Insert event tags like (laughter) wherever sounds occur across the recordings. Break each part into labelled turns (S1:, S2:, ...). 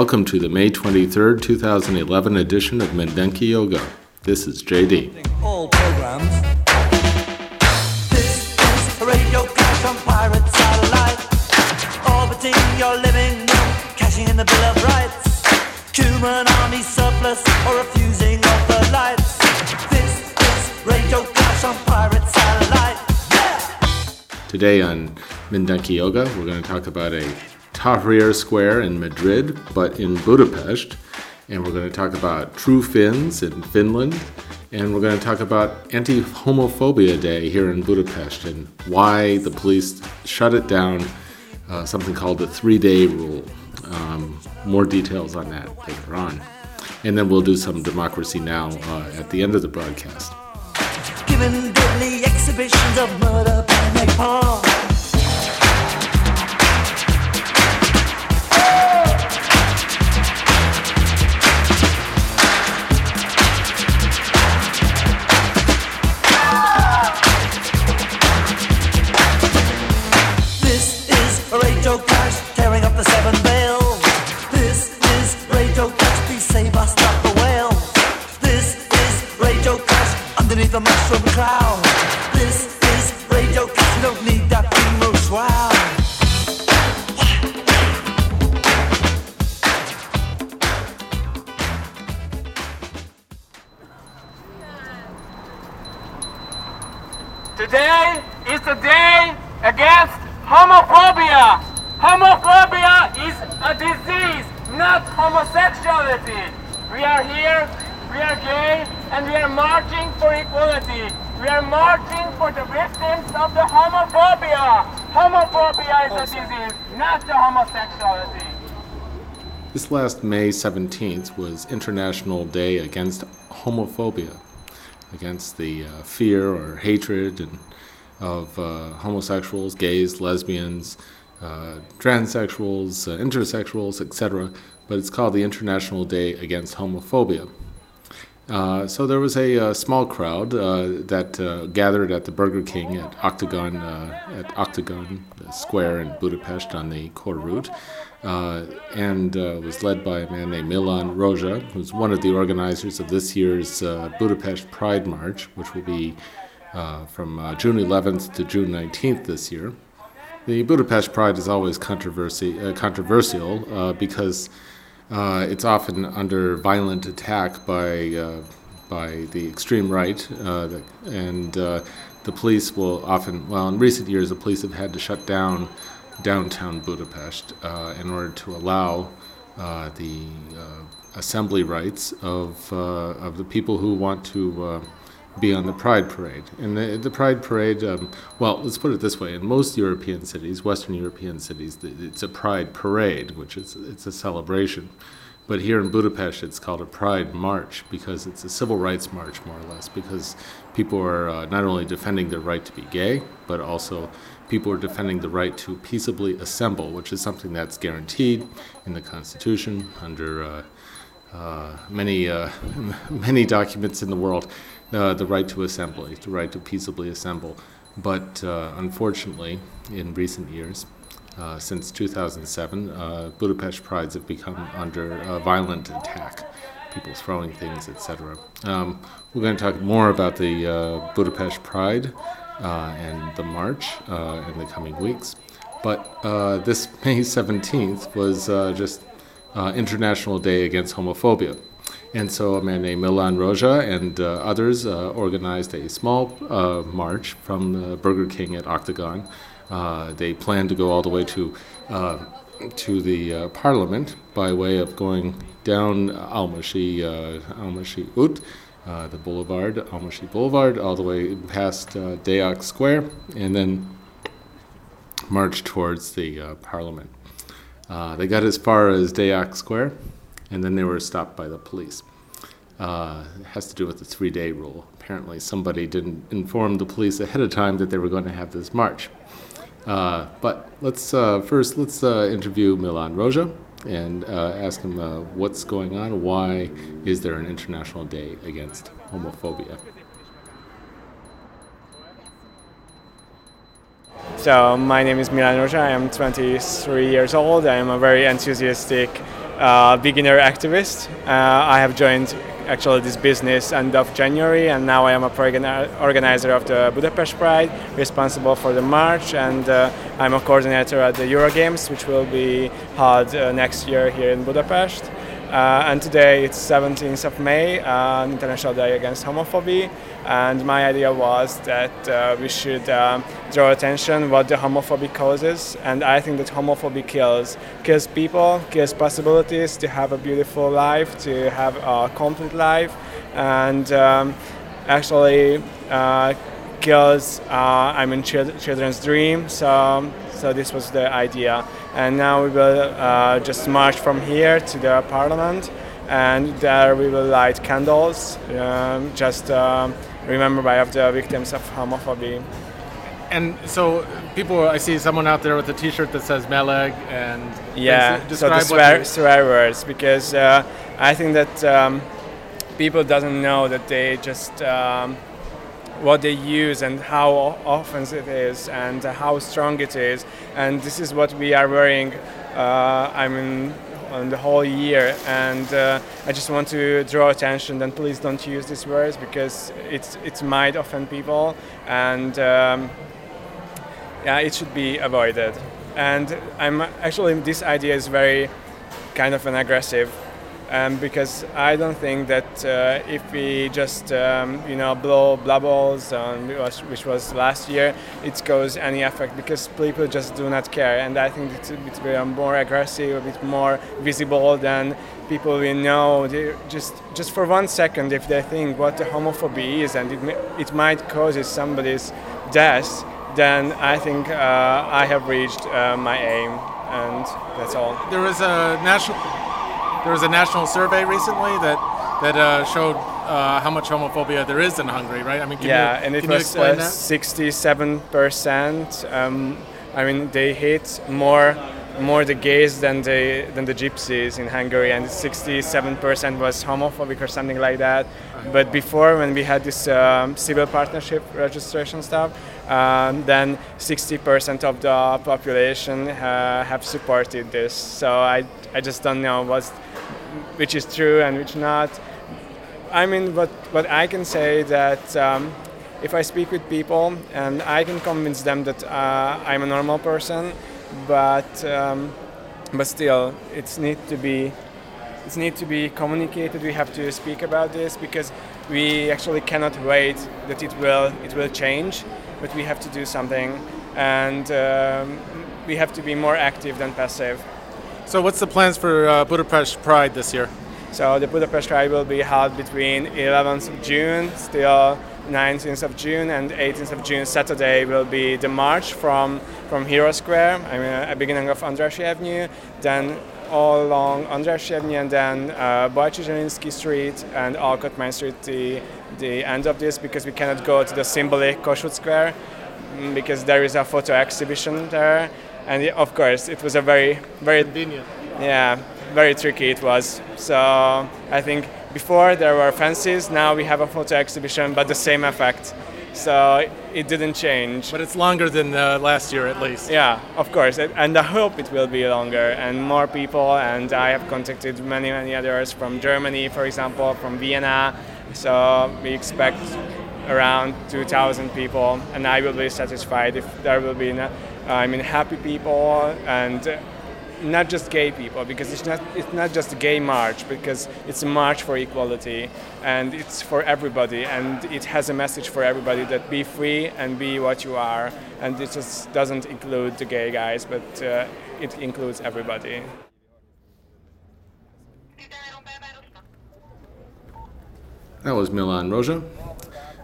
S1: Welcome to the May 23rd, 2011 edition of Mindenki Joga. This is JD.
S2: all programs.
S3: This is radio clash on pirate satellite. Orbiting your living room, cashing in the Bill of Rights. Human army surplus or refusing of the lights. This is radio clash on pirate satellite. Yeah!
S1: Today on Mindenki Joga, we're going to talk about a Tahrir Square in Madrid, but in Budapest. And we're going to talk about True Finns in Finland. And we're going to talk about Anti Homophobia Day here in Budapest and why the police shut it down, uh, something called the three day rule. Um, more details on that later on. And then we'll do some Democracy Now! Uh, at the end of the broadcast.
S4: Homosexuality. We are here, we are gay, and we are marching for equality. We are marching for the victims of the homophobia. Homophobia is a disease, not the homosexuality.
S1: This last May 17th was International Day Against Homophobia, against the uh, fear or hatred and, of uh, homosexuals, gays, lesbians, uh, transsexuals, uh, intersexuals, etc. But it's called the International Day Against Homophobia. Uh, so there was a, uh small crowd uh, that uh, gathered at the Burger King at Oktogon uh, at Oktogon Square in Budapest on the core route, and was led by a man named Milan Roja, who's one of the organizers of this year's Budapest Pride March, which will be from June 11th to June 19th this year. The Budapest Pride is always controversy, controversial because uh, it's often under violent attack by, uh, by the extreme right, uh, and uh, the police will often, well, in recent years, the police have had to shut down downtown Budapest uh, in order to allow uh, the assembly rights of, of the people who want to be on the Pride Parade. And the, the Pride Parade, um, well, let's put it this way: in most European cities, Western European cities, it's a Pride Parade, which is it's a celebration. But here in Budapest, it's called a Pride March because it's a civil rights march, more or less, because people are uh, not only defending their right to be gay, but also people are defending the right to peaceably assemble, which is something that's guaranteed in the Constitution under uh, uh, many uh, (laughs) many documents in the world, uh, the right to assembly, the right to peaceably assemble. But uh, unfortunately, in recent years, uh, since 2007, uh, Budapest prides have become under violent attack, people throwing things, etc. Um, we're going to talk more about the uh, Budapest Pride uh, and the march in the coming weeks. But this May 17th was just International Day Against Homophobia. And so a man named Milan Roja and uh, others uh, organized a small uh, march from the Burger King at Oktogon Uh, they planned to go all the way to uh, to the uh, parliament by way of going down Almaty uh, Almaty Ut, uh, the boulevard, Almaty Boulevard, all the way past uh, Deak Square, and then march towards the uh, parliament. Uh, they got as far as Deak Square, and then they were stopped by the police. Uh, it has to do with the three-day rule. Apparently, somebody didn't inform the police ahead of time that they were going to have this march. Uh, but let's uh, first let's uh, interview Milan Roja and uh, ask him uh, what's going on. Why is there an international day against homophobia?
S2: So my name is Milan Roja. I am 23 years old. I am a very enthusiastic uh, beginner activist. Uh, I have joined actually this business end of January, and now I am a organi- organizer of the Budapest Pride, responsible for the march, and uh, I'm a coordinator at the Eurogames, which will be held uh, next year here in Budapest. Uh, and today it's 17th of May, uh, International Day Against Homophobia. And my idea was that uh, we should um, draw attention what the homophobia causes. And I think that homophobia kills, kills people, kills possibilities to have a beautiful life, to have a complete life, and um, actually uh, kills. Uh, I mean, chil- children's dream. So, so this was the idea and now we will uh, just march from here to the parliament and there we will light candles um, just um, remember by of the victims of homophobia
S5: And so people, I see someone out there with a T-shirt that says Meleg and
S2: yeah so the swear, swear words because uh, i think that um, people doesn't know that they just um, what they use and how often it is and how strong it is. And this is what we are wearing uh, i mean on the whole year. And uh, i just want to draw attention then please don't use these words because it's it might offend people. And um, yeah, it should be avoided. And I'm actually this idea is very kind of an aggressive, um, because I don't think that uh, if we just um, you know blow bubbles, on, which was- last year, it cause any effect because people just do not care. And I think it's a bit uh, more aggressive, a bit more visible than people we know. They just just for one second, if they think what the homophobia is and it, it might cause somebody's death, then I think uh, I have reached uh, my aim, and that's all.
S5: there was a national there was a national survey recently that that uh, showed uh, how much homophobia there is in Hungary, right? I mean,
S2: yeah,
S5: you,
S2: and it was uh? 67 percent. Um, I mean, they hate more more the gays than the than the gypsies in Hungary, and 67 percent was homophobic or something like that. But before, when we had this um, civil partnership registration stuff, um, then 60% of the population uh, have supported this. So I, I just don't know what's, which is true and which not. I mean, what, what I can say that um, if I speak with people and I can convince them that uh, I'm a normal person, but um, but still, it's need to be it's need to be communicated. We have to speak about this because we actually cannot wait that it will it will change, but we have to do something, and um, we have to be more active than passive.
S5: So, what's the plans for uh, Budapest Pride this year?
S2: So the Budapest Pride will be held between 11th of June, still 19th of June, and 18th of June. Saturday will be the march from from Hero Square, I mean, at beginning of Andrássy Avenue, then all along Andrássy Avenue, and then uh, Street and Alkotmány Street, the, the end of this, because we cannot go to the symbolic Kossuth Square mm, because there is a photo exhibition there. And of course, it was a very, very
S5: Convenient.
S2: yeah, very tricky it was. So I think before there were fences, now we have a photo exhibition, but the same effect. So it didn't change.
S5: But it's longer than uh, last year, at least.
S2: Yeah, of course, and- I hope it will be longer and more people. And I have contacted many, many others from Germany, for example, from Vienna. So we expect around 2,000 people, and I will be satisfied if there will be, uh, I mean, happy people and not just gay people, because it's not it's not just a gay march, because it's a march for equality, and it's for everybody, and it has a message for everybody that be free and be what you are, and it just doesn't include the gay guys, but uh, it includes everybody.
S1: That was Milan Roja.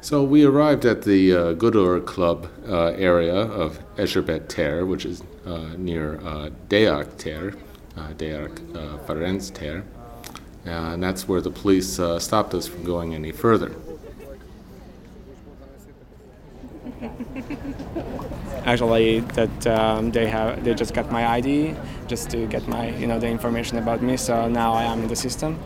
S1: So we arrived at the uh, Gödör Club uh, area of Erzsébet Ter, which is uh, near uh, Deak Ter, uh, uh, Ferenc Ter, and that's where the police uh, stopped us from going any further. (laughs)
S2: Actually, that um, they have they just got my ID just to get my you know the information about me. So now I am in the system,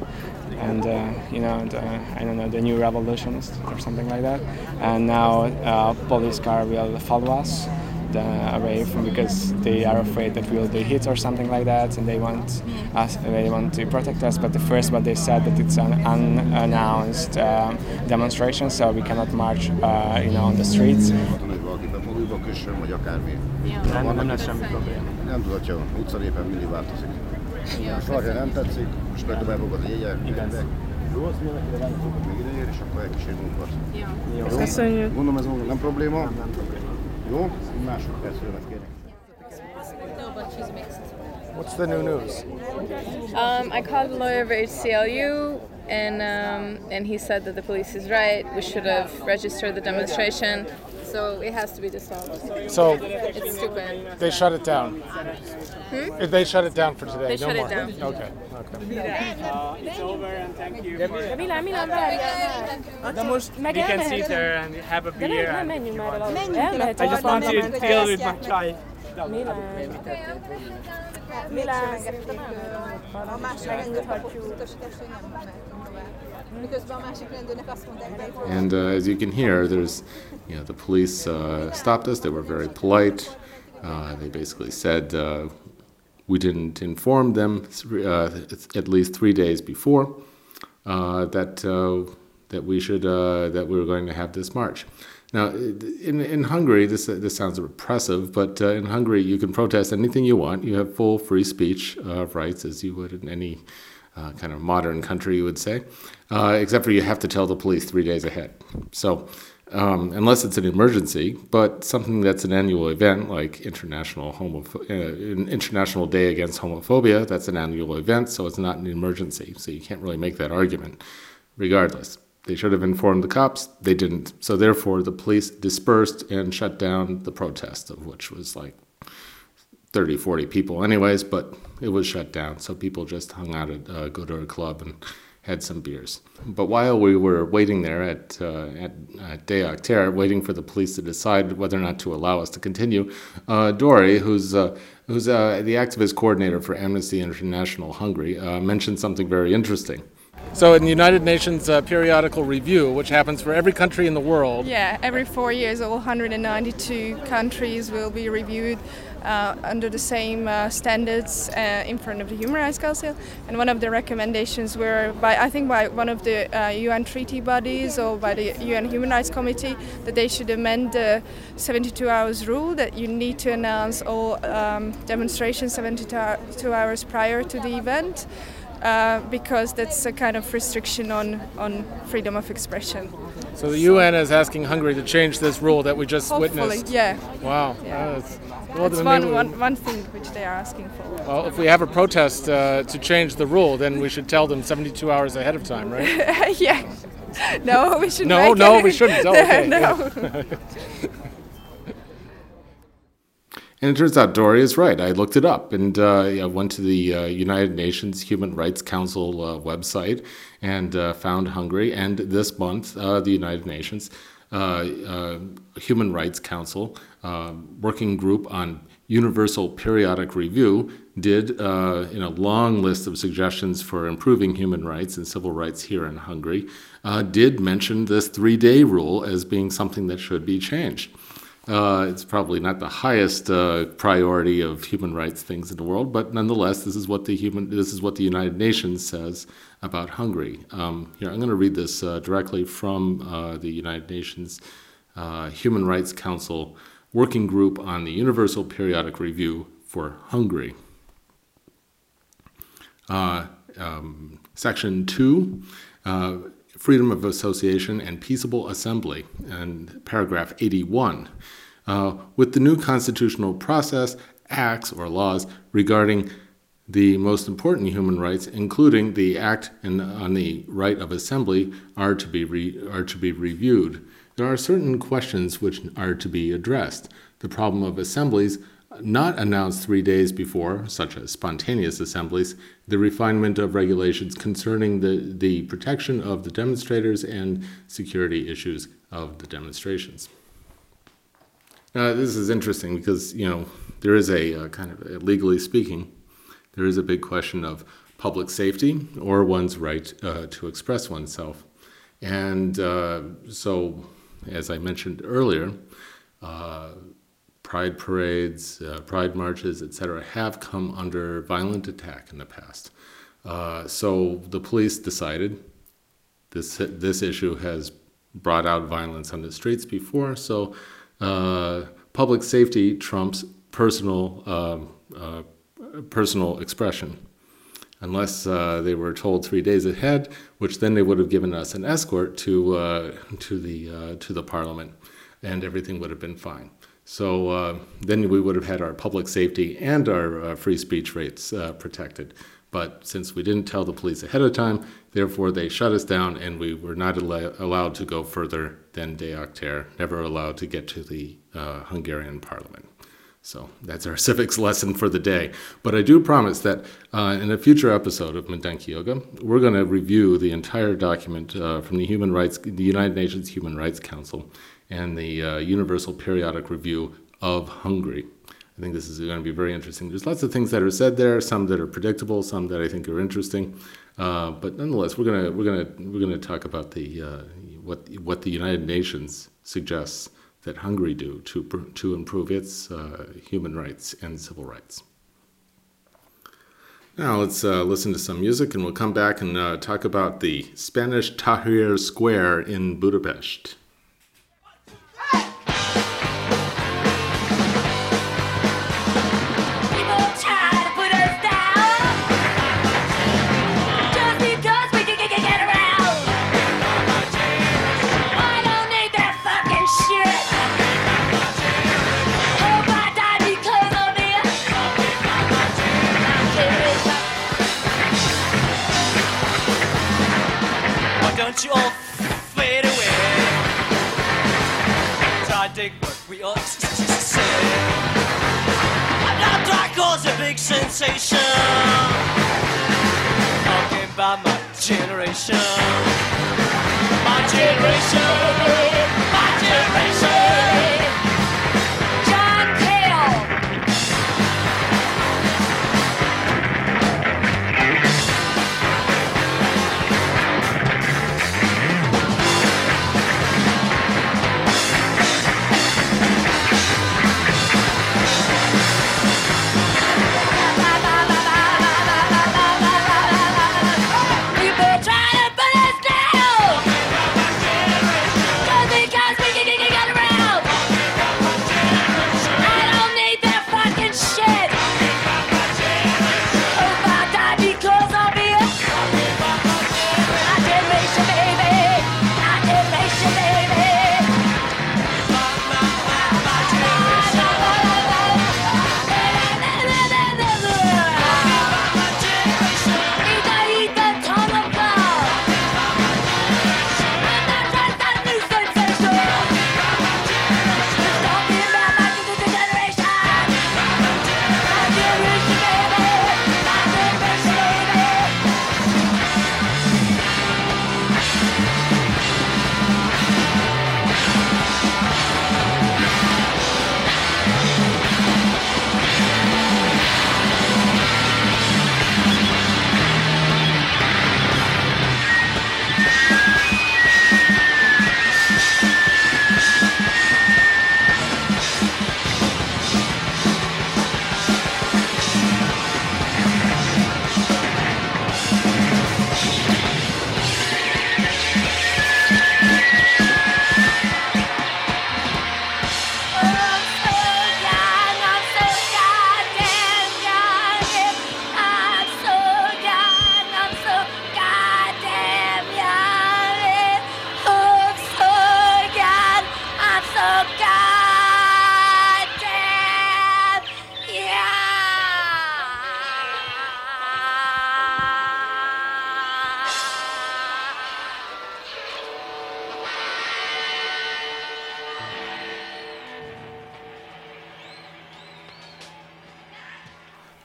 S2: and uh, you know the, I don't know the new revolutionist or something like that. And now uh, police car will follow us the, away from because they are afraid that we'll be hit or something like that, and they want us they want to protect us. But the first what they said that it's an unannounced um, demonstration, so we cannot march uh, you know on the streets.
S6: Mondtam, hogy valakit a mobilba kössön, vagy akármi.
S2: Nem, nem lesz semmi probléma.
S6: Nem tudatja, utcanépen mindig változik. Most valaki nem tetszik, most meg tovább fogod a jegyek, jegyek. Jó, azt mondja, hogy rányszok, még ide ér, és akkor elkísér munkat. Jó.
S7: Köszönjük.
S6: Mondom, ez nem probléma. Jó? Másodperc szülőmet kérek.
S5: What's the new news?
S7: Um, I called a lawyer of HCLU, and um, and he said that the police is right. We should have registered the demonstration, so it has to be dissolved.
S5: So
S7: It's stupid.
S5: they shut it down. Hmm? They shut it down for today.
S7: They
S5: no
S7: shut it
S5: more.
S7: down.
S5: Okay. Okay.
S2: Uh, it's over and thank you.
S8: Milán, Milán,
S2: De most we can sit there and have a
S8: De
S2: beer.
S8: nem, nem
S2: and
S8: menjünk
S2: if you
S8: már el.
S2: want.
S8: Elmehet
S2: I just want to deal with my child.
S8: Milán. Milán.
S1: And uh, as you can hear, there's, you know, the police uh, stopped us. They were very polite. Uh, they basically said uh, we didn't inform them th- uh, at least three days before uh, that that we should that we were going to have this march. Now, in in Hungary, this this sounds repressive, but in Hungary, you can protest anything you want. You have full free speech rights, as you would in any uh, kind of modern country, you would say, uh, except for you have to tell the police three days ahead. So, um, unless it's an emergency, but something that's an annual event like International Homopho- uh, International Day Against Homophobia, that's an annual event, so it's not an emergency. So you can't really make that argument. Regardless, they should have informed the cops. They didn't. So therefore, the police dispersed and shut down the protest, of which was like 30, 40 people, anyways, but it was shut down. So people just hung out at uh, Gödör Club and had some beers. But while we were waiting there at, uh, at, at Deak Ter, waiting for the police to decide whether or not to allow us to continue, uh, Dory, who's, uh, who's uh, the activist coordinator for Amnesty International Hungary, uh, mentioned something very interesting.
S5: So in the United Nations uh, periodical review, which happens for every country in the world,
S9: Yeah, every four years, all 192 countries will be reviewed uh, under the same uh, standards uh, in front of the Human Rights Council. And one of the recommendations were by, I think, by one of the uh, UN treaty bodies or by the UN Human Rights Committee that they should amend the 72 hours rule that you need to announce all um, demonstrations 72 hours prior to the event. Uh, because that's a kind of restriction on, on freedom of expression.
S5: so the UN is asking Hungary to change this rule that we just
S9: Hopefully,
S5: witnessed.
S9: yeah.
S5: Wow.
S9: Yeah.
S5: Uh, it's- well,
S9: That's
S5: then
S9: one,
S5: maybe we-
S9: one, one thing which they are asking for.
S5: Well, if we have a protest uh, to change the rule, then we should tell them 72 hours ahead of time, right? (laughs)
S9: yeah. No, we shouldn't.
S5: No, no,
S9: it-
S5: we shouldn't. Oh, okay. (laughs)
S9: no. (laughs)
S1: And it turns out Dory is right. I looked it up and uh, I went to the uh, United Nations Human Rights Council uh, website and uh, found Hungary. And this month, uh, the United Nations Human Rights Council uh, working group on Universal Periodic Review did uh, in a long list of suggestions for improving human rights and civil rights here in Hungary, uh, did mention this three-day rule as being something that should be changed. Uh, it's probably not the highest uh, priority of human rights things in the world, but nonetheless, this is what the human this is what the United Nations says about Hungary. Um, here, I'm going to read this uh, directly from uh, the United Nations uh, Human Rights Council Working Group on the Universal Periodic Review for Hungary. Uh, um, section 2, uh, freedom of association and peaceable assembly, and paragraph 81. Uh, with the new constitutional process, acts or laws regarding the most important human rights, including the Act in, on the Right of Assembly, are to be re, are to be reviewed. There are certain questions which are to be addressed. The problem of assemblies not announced three days before, such as spontaneous assemblies, the refinement of regulations concerning the, the protection of the demonstrators and security issues of the demonstrations. Now, this is interesting because, you know, there is a uh, kind of, uh, legally speaking, there is a big question of public safety or one's right uh, to express oneself. And uh, so, as I mentioned earlier, uh, pride parades, uh, pride marches, etc., have come under violent attack in the past. Uh, so the police decided this this issue has brought out violence on the streets before, so uh, public safety trumps personal um, personal expression. Unless uh, they were told three days ahead, which then they would have given us an escort to uh, to the uh, to the parliament, and everything would have been fine. So uh, then we would have had our public safety and our uh, free speech rights protected. But since we didn't tell the police ahead of time, therefore they shut us down, and we were not al- allowed to go further than Deak Ter, never allowed to get to the Hungarian parliament. So that's our (laughs) civics lesson for the day. But I do promise that uh, in a future episode of Mindenki Joga, we're going to review the entire document uh, from the Human Rights, the United Nations Human Rights Council, and the uh, Universal Periodic Review of Hungary. I think this is going to be very interesting. There's lots of things that are said there, some that are predictable, some that I think are interesting. Uh, but nonetheless, we're going to we're going to we're going to talk about the uh, what what the United Nations suggests that Hungary do to, to improve its uh, human rights and civil rights. Now let's uh, listen to some music and we'll come back and uh, talk about the Spanish Tahrir Square in Budapest.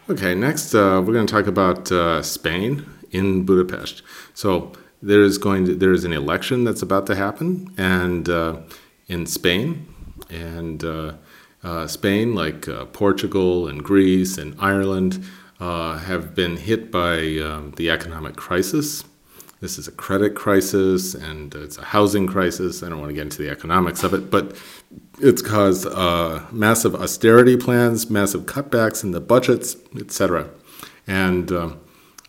S1: Okay, next uh, we're going to talk about uh, Spain in Budapest. So there is going to there is an election that's about to happen, and uh, in Spain, and uh, uh, Spain, like uh, Portugal and Greece and Ireland, have been hit by um, the economic crisis. This is a credit crisis and it's a housing crisis. I don't want to get into the economics of it, but it's caused uh, massive austerity plans, massive cutbacks in the budgets, etc. And uh,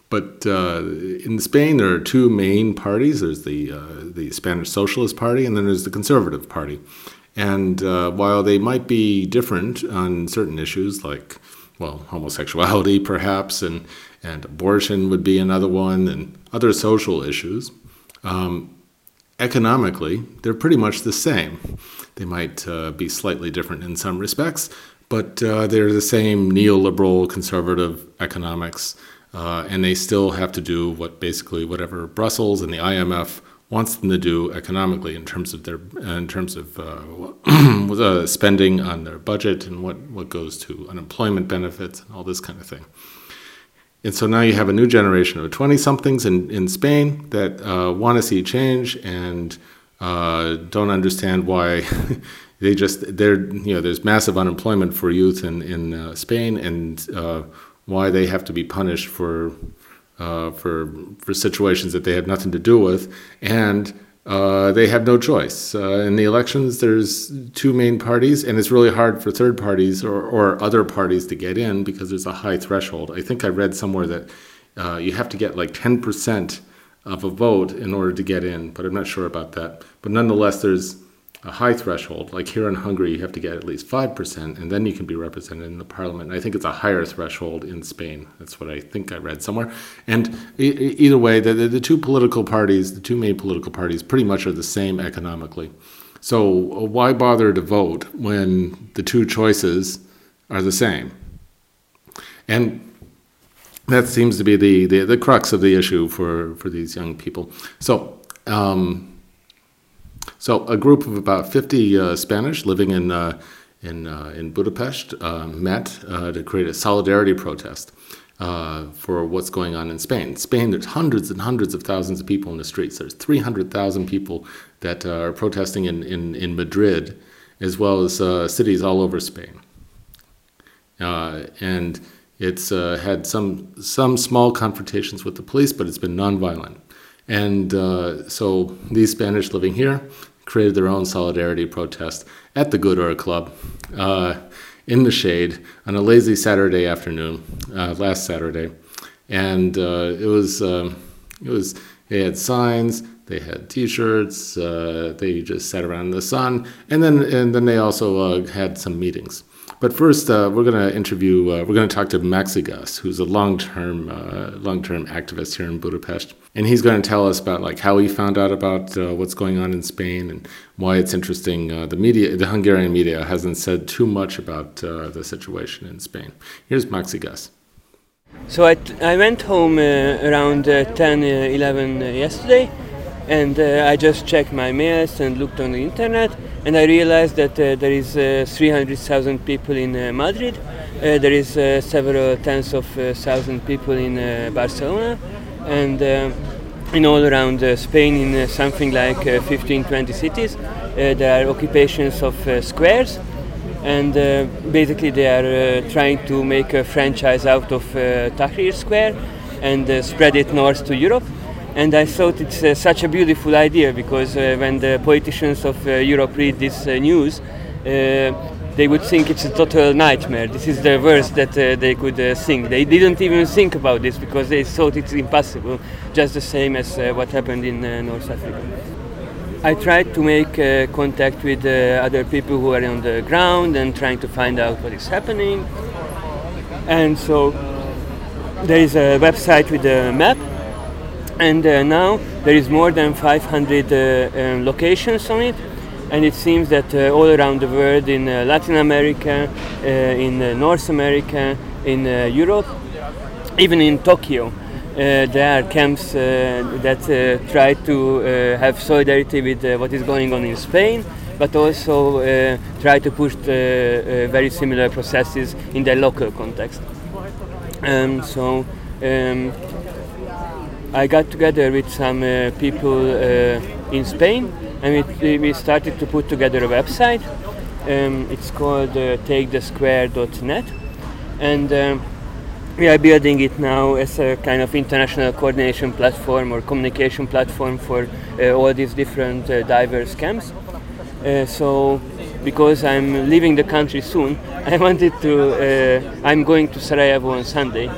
S1: but uh, in Spain, there are two main parties. There's the uh, the Spanish Socialist Party, and then there's the Conservative Party. And uh, while they might be different on certain issues, like well, homosexuality, perhaps, and and abortion would be another one, and other social issues. Um, economically, they're pretty much the same. They might uh, be slightly different in some respects, but uh, they're the same neoliberal conservative economics, uh, and they still have to do what basically whatever Brussels and the IMF wants them to do economically in terms of their in terms of (clears throat) uh, spending on their budget and what, what goes to unemployment benefits and all this kind of thing. And so now you have a new generation of 20 somethings in, in Spain that uh, want to see change and uh, don't understand why (laughs) they just, they're, you know, there's massive unemployment for youth in, in uh, Spain and uh, why they have to be punished for, uh, for, for situations that they have nothing to do with. And uh, they have no choice. Uh, in the elections, there's two main parties, and it's really hard for third parties or, or other parties to get in because there's a high threshold. I think I read somewhere that uh, you have to get like 10% of a vote in order to get in, but I'm not sure about that. But nonetheless, there's a high threshold. Like here in Hungary, you have to get at least 5%, and then you can be represented in the parliament. I think it's a higher threshold in Spain. That's what I think I read somewhere. And e- either way, the, the, two political parties, the two main political parties, pretty much are the same economically. So why bother to vote when the two choices are the same? And that seems to be the, the, the crux of the issue for, for these young people. So, um, so a group of about 50 uh, Spanish living in, uh, in, uh, in Budapest uh, met to create a solidarity protest for what's going on in Spain. In Spain, there's hundreds and hundreds of thousands of people in the streets. There's 300,000 people that are protesting in, in, in Madrid, as well as cities all over Spain. and it's had some, some small confrontations with the police, but it's been nonviolent. And uh, so these Spanish living here created their own solidarity protest at the Gödör Club uh, in the shade on a lazy Saturday afternoon, uh, last Saturday. And uh, it was, um, it was, they had signs, they had T-shirts, uh, they just sat around in the sun, and then, and then they also uh, had some meetings. But first, uh, we're going to interview, uh, we're going to talk to Maxigas, who's a long-term, uh, long-term activist here in Budapest. And he's going to tell us about like how he found out about uh, what's going on in Spain and why it's interesting. Uh, the media, the Hungarian media hasn't said too much about uh, the situation in Spain. Here's Maxigas.
S10: So I, I went home around 10, 11 yesterday and uh, I just checked my mails and looked on the internet, and I realized that uh, there is uh, 300,000 people in uh, Madrid, uh, there is uh, several tens of thousand people in Barcelona, and in all around Spain, in something like 15, 20 cities, there are occupations of squares. And basically, they are trying to make a franchise out of Tahrir Square and spread it north to Europe and I thought it's uh, such a beautiful idea because uh, when the politicians of uh, Europe read this uh, news, uh, they would think it's a total nightmare. This is the worst that uh, they could think. They didn't even think about this because they thought it's impossible, just the same as what happened in North Africa. I tried to make contact with other people who are on the ground and trying to find out what is happening. And so there is a website with a map and uh, now there is more than 500 uh, um, locations on it. And it seems that uh, all around the world in uh, latin america uh, in uh, north america in europe even in tokyo there are camps that try to have solidarity with what is going on in spain but also try to push very similar processes in their local context. Um, so um, I got together with some uh, people uh, in Spain, and we, we started to put together a website. Um, it's called uh, takethesquare.net, and um, we are building it now as a kind of international coordination platform or communication platform for uh, all these different uh, diverse camps. Uh, so, because I'm leaving the country soon, (laughs) I wanted to. Uh, I'm going to Sarajevo on Sunday,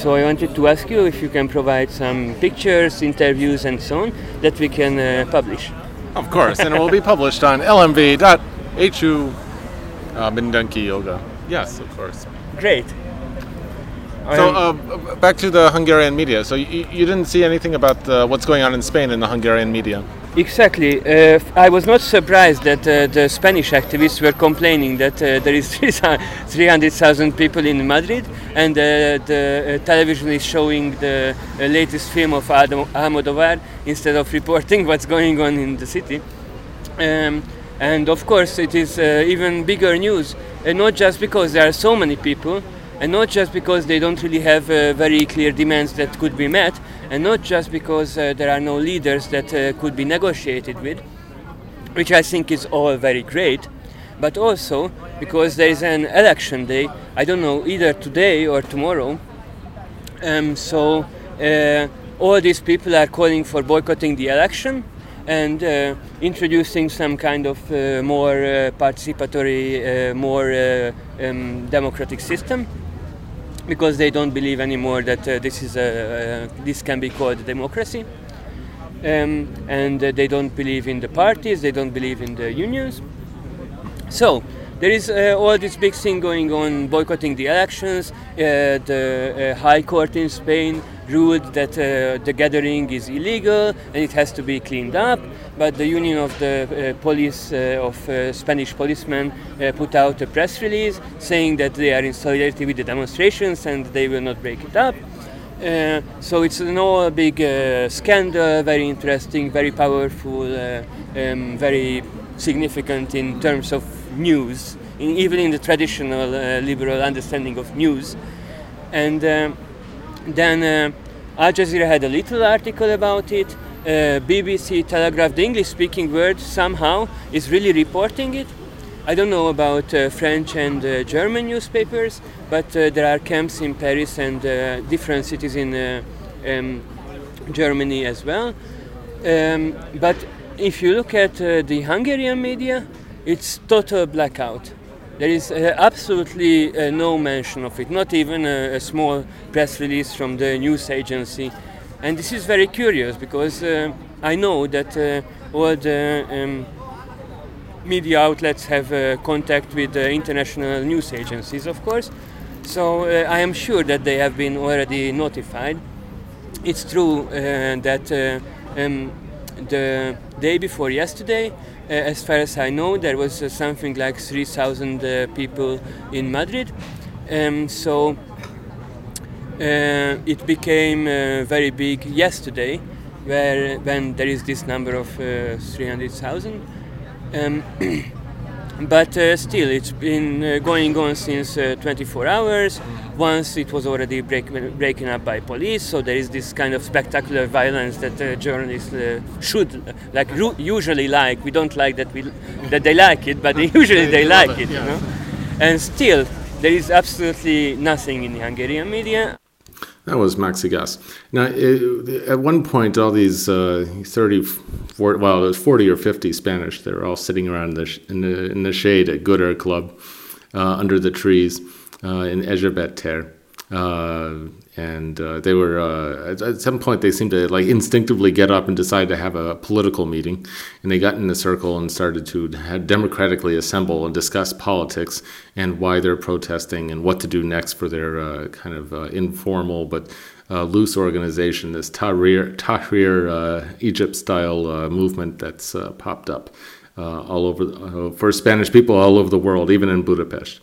S10: so I wanted to ask you if you can provide some pictures, interviews, and so on that we can uh, publish.
S1: Of course, and it will be published on lmv.hu uh, Yoga. Yes, of course.
S10: Great.
S1: So uh, back to the Hungarian media. So you, you didn't see anything about uh, what's going on in Spain in the Hungarian media.
S10: Exactly. Uh, I was not surprised that uh, the Spanish activists were complaining that uh, there is (laughs) 300,000 people in Madrid and uh, the uh, television is showing the uh, latest film of Adam Almodovar instead of reporting (laughs) what's going on in the city. Um, and of course, it is even bigger news, uh, not just because there are so many people, and not just because they don't really have very clear demands that could be met, and not just because uh, there are no leaders that uh, could be negotiated with, which I think is all very great, but also because there is an election day, I don't know, either today or tomorrow. Um, so uh, all these people are calling for boycotting the election and uh, introducing some kind of uh, more uh, participatory, uh, more uh, um, democratic system because they don't believe anymore that uh, this is a, uh, this can be called democracy. Um, and uh, they don't believe in the parties, they don't believe in the unions. So there is uh, all this big thing going on, boycotting the elections. Uh, the uh, High Court in Spain ruled that the gathering is illegal and it has to be cleaned up. But the Union of the uh, Police uh, of uh, Spanish policemen uh, put out a press release saying that they are in solidarity with the demonstrations and they will not break it up. Uh, so it's an all big uh, scandal, very interesting, very powerful, um, very significant in terms of news, in, even in the traditional liberal understanding of news. And um then Al Jazeera had a little article about it. Uh, BBC Telegraph, the English-speaking world, somehow is really reporting it. I don't know about uh, French and uh, German newspapers, but uh, there are camps in Paris and uh, different cities in uh, um, Germany as well. Um, but if you look at the Hungarian media, it's total blackout. There is absolutely no mention of it, not even a, a small press release from the news agency. And this is very curious because uh, I know that uh, all the um, media outlets have uh, contact with international news agencies, of course. So uh, I am sure that they have been already notified. It's true that um, the day before yesterday, uh, as far as I know, there was uh, something like 3,000 uh, people in Madrid. Um, so it became uh, very big yesterday, where when there is this number of uh, 300,000. Um, (clears throat) but uh, still, it's been uh, going on since uh, 24 hours. Once it was already break, breaking up by police, so there is this kind of spectacular violence that uh, journalists uh, should like usually like. We don't like that we that they like it, but (laughs) usually they like it, you know. And still, there is absolutely nothing in the Hungarian media.
S1: That was Maxi Gas. Now, it, at one point, all these uh, 30, 40, well, it was 40 or 50 Spanish, they were all sitting around the sh- in, the, in the shade at Gödör Club uh, under the trees uh, in Erzsébet Ter. Uh, and uh, they were uh, at, at some point they seemed to like instinctively get up and decide to have a political meeting. And they got in a circle and started to democratically assemble and discuss politics and why they're protesting and what to do next for their uh, kind of uh, informal but uh, loose organization this tahrir tahrir uh, egypt style movement that's popped up all over uh, for spanish people all over the world even in budapest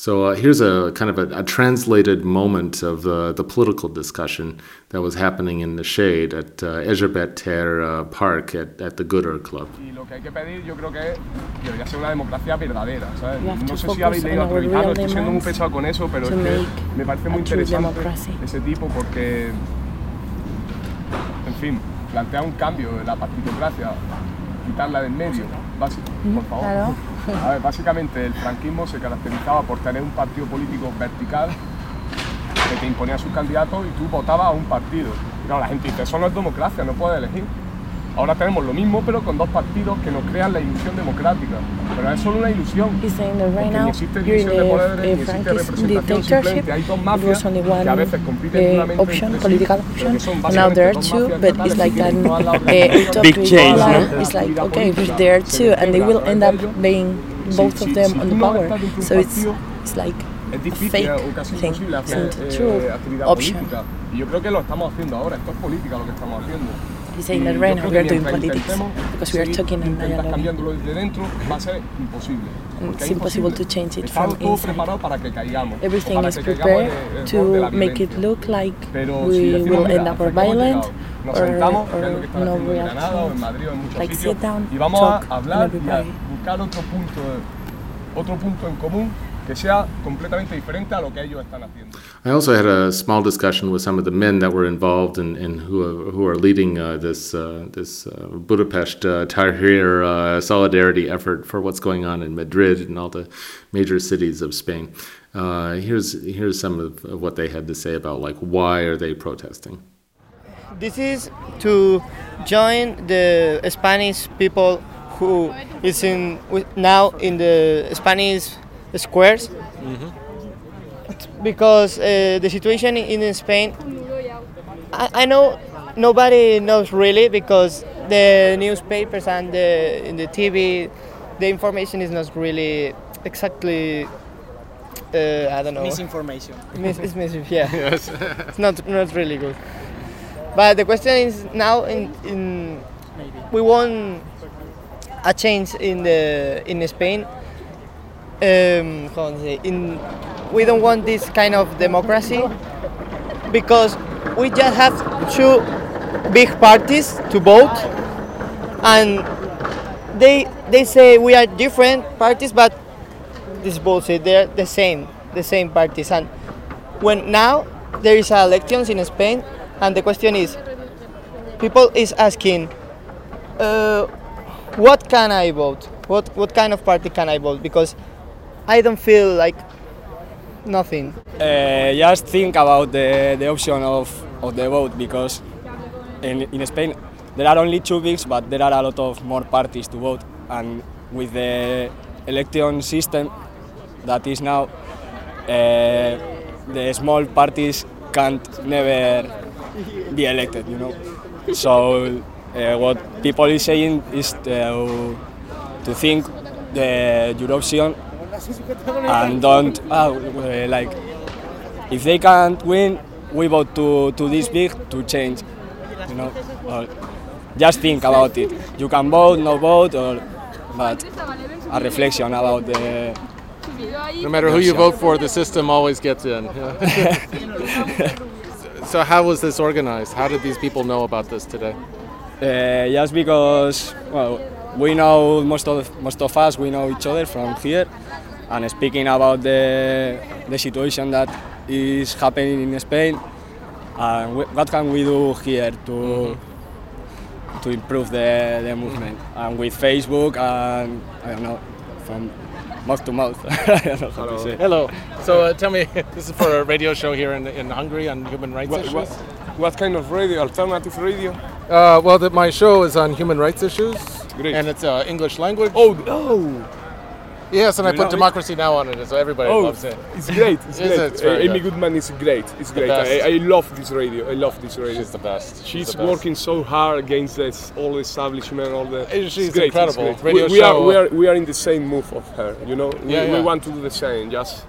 S1: So uh, here's a kind of a, a translated moment of uh, the political discussion that was happening in the shade at uh, Erzsébet Ter uh, Park at, at the Gödör Club.
S11: Y lo que hay que pedir, yo creo que debería ser una democracia verdadera, ¿sabes?
S12: We have
S11: No sé si habéis leído
S12: on our
S11: a Trevijano,
S12: real
S11: estoy siendo muy pesado con eso, pero es que me parece muy interesante ese tipo porque, en fin, plantea un cambio de la partitocracia, quitarla del medio, basi- por favor.
S12: claro.
S11: A básicamente el franquismo se caracterizaba por tener un partido político vertical que te imponía sus candidatos y tú votabas a un partido. La gente dice, eso no es democracia, no puedes elegir. Ahora tenemos lo mismo, pero con dos partidos que nos crean la ilusión democrática. Pero es solo una ilusión. Porque ni existe división de
S12: the
S11: poderes, ni existe
S12: Franquist
S11: representación,
S12: dictatorship,
S11: simplemente hay dos
S12: it
S11: mafias
S12: was only one
S11: que a veces compiten duramente
S12: option,
S11: entre sí,
S12: political
S11: pero
S12: option,
S11: que son
S12: and now there are
S11: básicamente dos
S12: two,
S11: mafias
S12: but it's
S11: estatales
S12: like
S11: que
S10: Big change, no?
S12: It's like, okay, it's there two, and they will end up being both of them on the power. So it's, it's like
S11: Es difícil
S12: fake
S11: o casi imposible hacer eh, actividad política. Y yo creo que lo estamos haciendo ahora. Esto es política lo que estamos haciendo.
S12: He's saying that right now we are doing politics because we are talking and dialoguing.
S11: cambiándolo desde dentro va a ser imposible.
S12: Mm,
S11: and
S12: it's impossible to change it from inside.
S11: preparado para que caigamos. o
S12: Everything is
S11: que caigamos en
S12: prepared
S11: el error de
S12: to make it look like we will end up or violent or,
S11: sentamos, que es lo que
S12: or no
S11: haciendo
S12: we are
S11: Granada o en Madrid o en muchos
S12: like sit down, talk, and
S11: hablar y a
S12: everybody
S11: buscar otro punto, otro punto en común que sea completamente diferente a lo que ellos están haciendo.
S1: I also had a small discussion with some of the men that were involved and in, in who, are, who are leading uh, this, uh, this uh, Budapest uh, Tahrir uh, solidarity effort for what's going on in Madrid and all the major cities of Spain. Uh, here's, here's some of, of what they had to say about like why are they protesting.
S13: This is to join the Spanish people who is in now in the Spanish squares because uh, the situation in Spain. I, I know nobody knows really because the newspapers and the in the TV, the information is not really exactly. Uh, I don't know.
S14: Misinformation.
S13: Mis- it's mis- yeah. (laughs)
S14: Yes.
S13: it's not not really good. But the question is now in, in we want a change in the in Spain. Um, how say? In we don't want this kind of democracy because we just have two big parties to vote and they they say we are different parties but this bullshit they're the same the same parties. And when now there is elections in Spain and the question is people is asking uh, what can I vote? What what kind of party can I vote? Because I don't feel like nothing.
S15: Uh, just think about the, the option of, of the vote because in, in Spain there are only two bigs but there are a lot of more parties to vote. And with the election system that is now uh, the small parties can't never be elected you know? So uh, what people is saying is to, to think the European and don't uh, like if they can't win we vote to, to this big to change you know or just think about it you can vote no vote or but a reflection about the
S5: No matter who you vote for, the system always gets in. (laughs) so, how was this organized? How did these people know about this today?
S15: Uh, just because well, we know most of most of us we know each other from here, and speaking about the the situation that is happening in Spain, and wh- what can we do here to to improve the, the movement? And with Facebook and I don't know from mouth to mouth. (laughs) I don't know how to.
S5: Hello. So, uh, tell me, (laughs) this is for a radio show here in, in Hungary on human rights
S11: What,
S5: issues.
S11: what, what kind of radio? Alternative radio?
S5: Uh, well, that my show is on human rights issues,
S11: Great.
S5: and it's uh, English language.
S11: Oh, oh.
S5: Yes, and I put
S11: love it?
S5: Democracy Now on it, so everybody
S11: oh,
S5: loves it.
S11: It's great. It's (laughs) great.
S5: It's
S11: Uh, Amy
S5: good.
S11: Goodman is great. It's great. I, I love this radio. I love this radio.
S5: She's the best.
S11: She's
S5: the best.
S11: working so hard against this, all the establishment, all the.
S5: She's
S11: it's great,
S5: incredible. Radio
S11: we, we are we are we are in the same move of her. You know, we,
S5: Yeah,
S11: we want to do the same. Just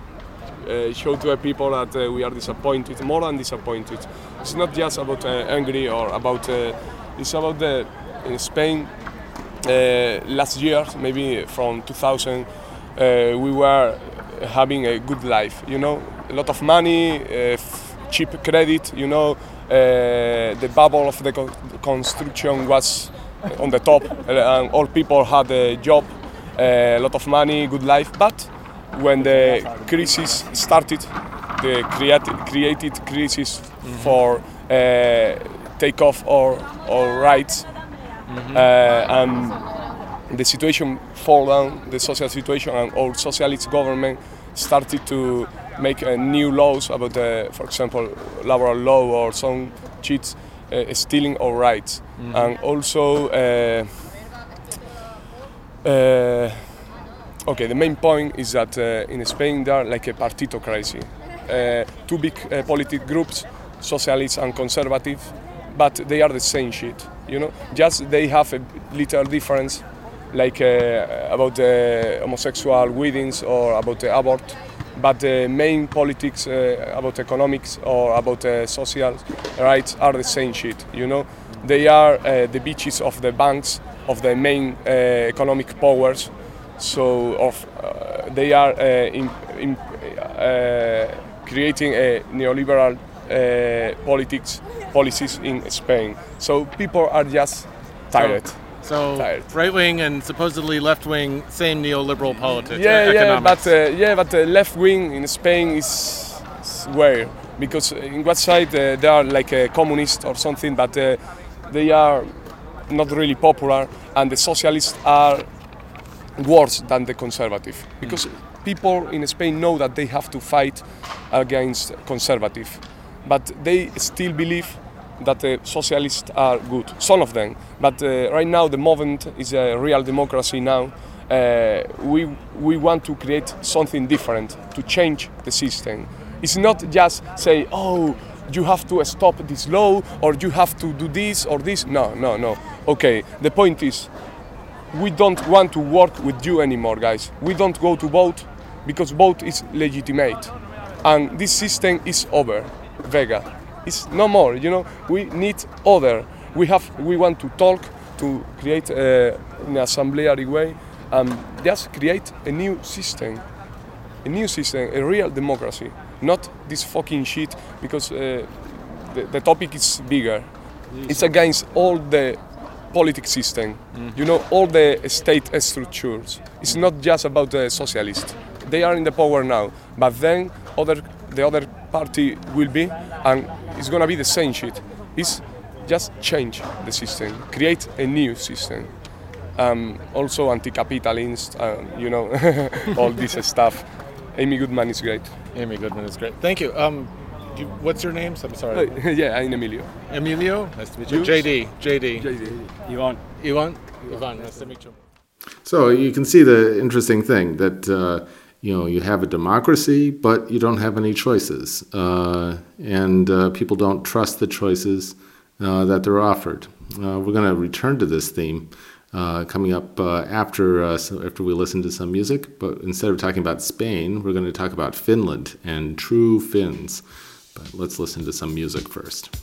S11: uh, show to the people that uh, we are disappointed, more than disappointed. It's not just about uh, angry or about. Uh, it's about the in Spain. Uh, last year, maybe from 2000, uh, we were having a good life. You know, a lot of money, uh, f- cheap credit. You know, uh, the bubble of the co- construction was on the top, uh, and all people had a job, uh, a lot of money, good life. But when the crisis started, the created, created crisis for uh, take off our, our rights, uh, and the situation fall down, the social situation, and our socialist government started to make uh, new laws about, uh, for example, laboral law or some cheats uh, stealing our rights,
S14: Mhm.
S11: and also. Uh, uh, okay, the main point is that uh, in Spain there are like a partitocracy, uh, two big uh, political groups, socialists and conservative, but they are the same shit. You know, just they have a little difference, like uh, about the homosexual weddings or about the abort, but the main politics uh, about economics or about uh, social rights are the same shit. You know, they are uh, the bitches of the banks of the main uh, economic powers. So of uh, they are uh, in, in, uh, creating a neoliberal uh, politics policies in Spain. So people are just tired.
S5: So right wing and supposedly left wing, same neoliberal politics.
S11: yeah,
S5: e-
S11: yeah, but uh, yeah, but uh, left wing in Spain is, is weird because in what side uh, they are like a communist or something, but uh, they are not really popular, and the socialists are worse than the conservative. Because people in Spain know that they have to fight against conservative, but they still believe that the socialists are good. Some of them, but uh, right now the movement is a real democracy. Now uh, we we want to create something different to change the system. It's not just say oh you have to stop this law or you have to do this or this. No, no, no. Okay, the point is we don't want to work with you anymore, guys. We don't go to vote because vote is legitimate, and this system is over. Vega, it's no more. You know, we need other. We have. We want to talk to create uh, an assembleary way, and just create a new system, a new system, a real democracy, not this fucking shit. Because uh, the, the topic is bigger. It's against all the politic system. You know, all the state structures. It's not just about the socialists. They are in the power now, but then other the other party will be, and it's gonna be the same shit. It's just change the system, create a new system. Um, also anti-capitalist, um, you know, (laughs) all this stuff. Amy Goodman is great.
S5: Amy Goodman is great. Thank you. Um, you, what's your name? I'm sorry.
S11: Uh, (laughs) yeah, I'm Emilio.
S5: Emilio. Nice to meet you.
S11: Jules?
S5: JD. JD.
S11: JD.
S5: Ivan. Ivan. Ivan. Nice to meet you.
S1: So you can see the interesting thing that uh, you know you have a democracy, but you don't have any choices, uh, and uh, people don't trust the choices uh, that they're offered. Uh, we're going to return to this theme uh, coming up uh, after so after we listen to some music. But instead of talking about Spain, we're going to talk about Finland and true Finns. But let's listen to some music first.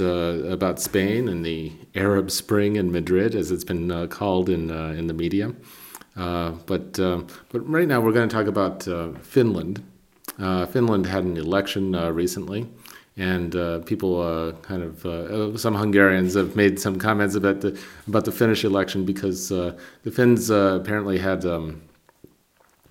S1: About uh, about Spain and the Arab Spring in Madrid, as it's been uh, called in uh, in the media. Uh, but uh, but right now we're going to talk about uh, Finland. Finland had an election recently, and people kind of some Hungarians have made some comments about the about the Finnish election because the Finns apparently had. Um,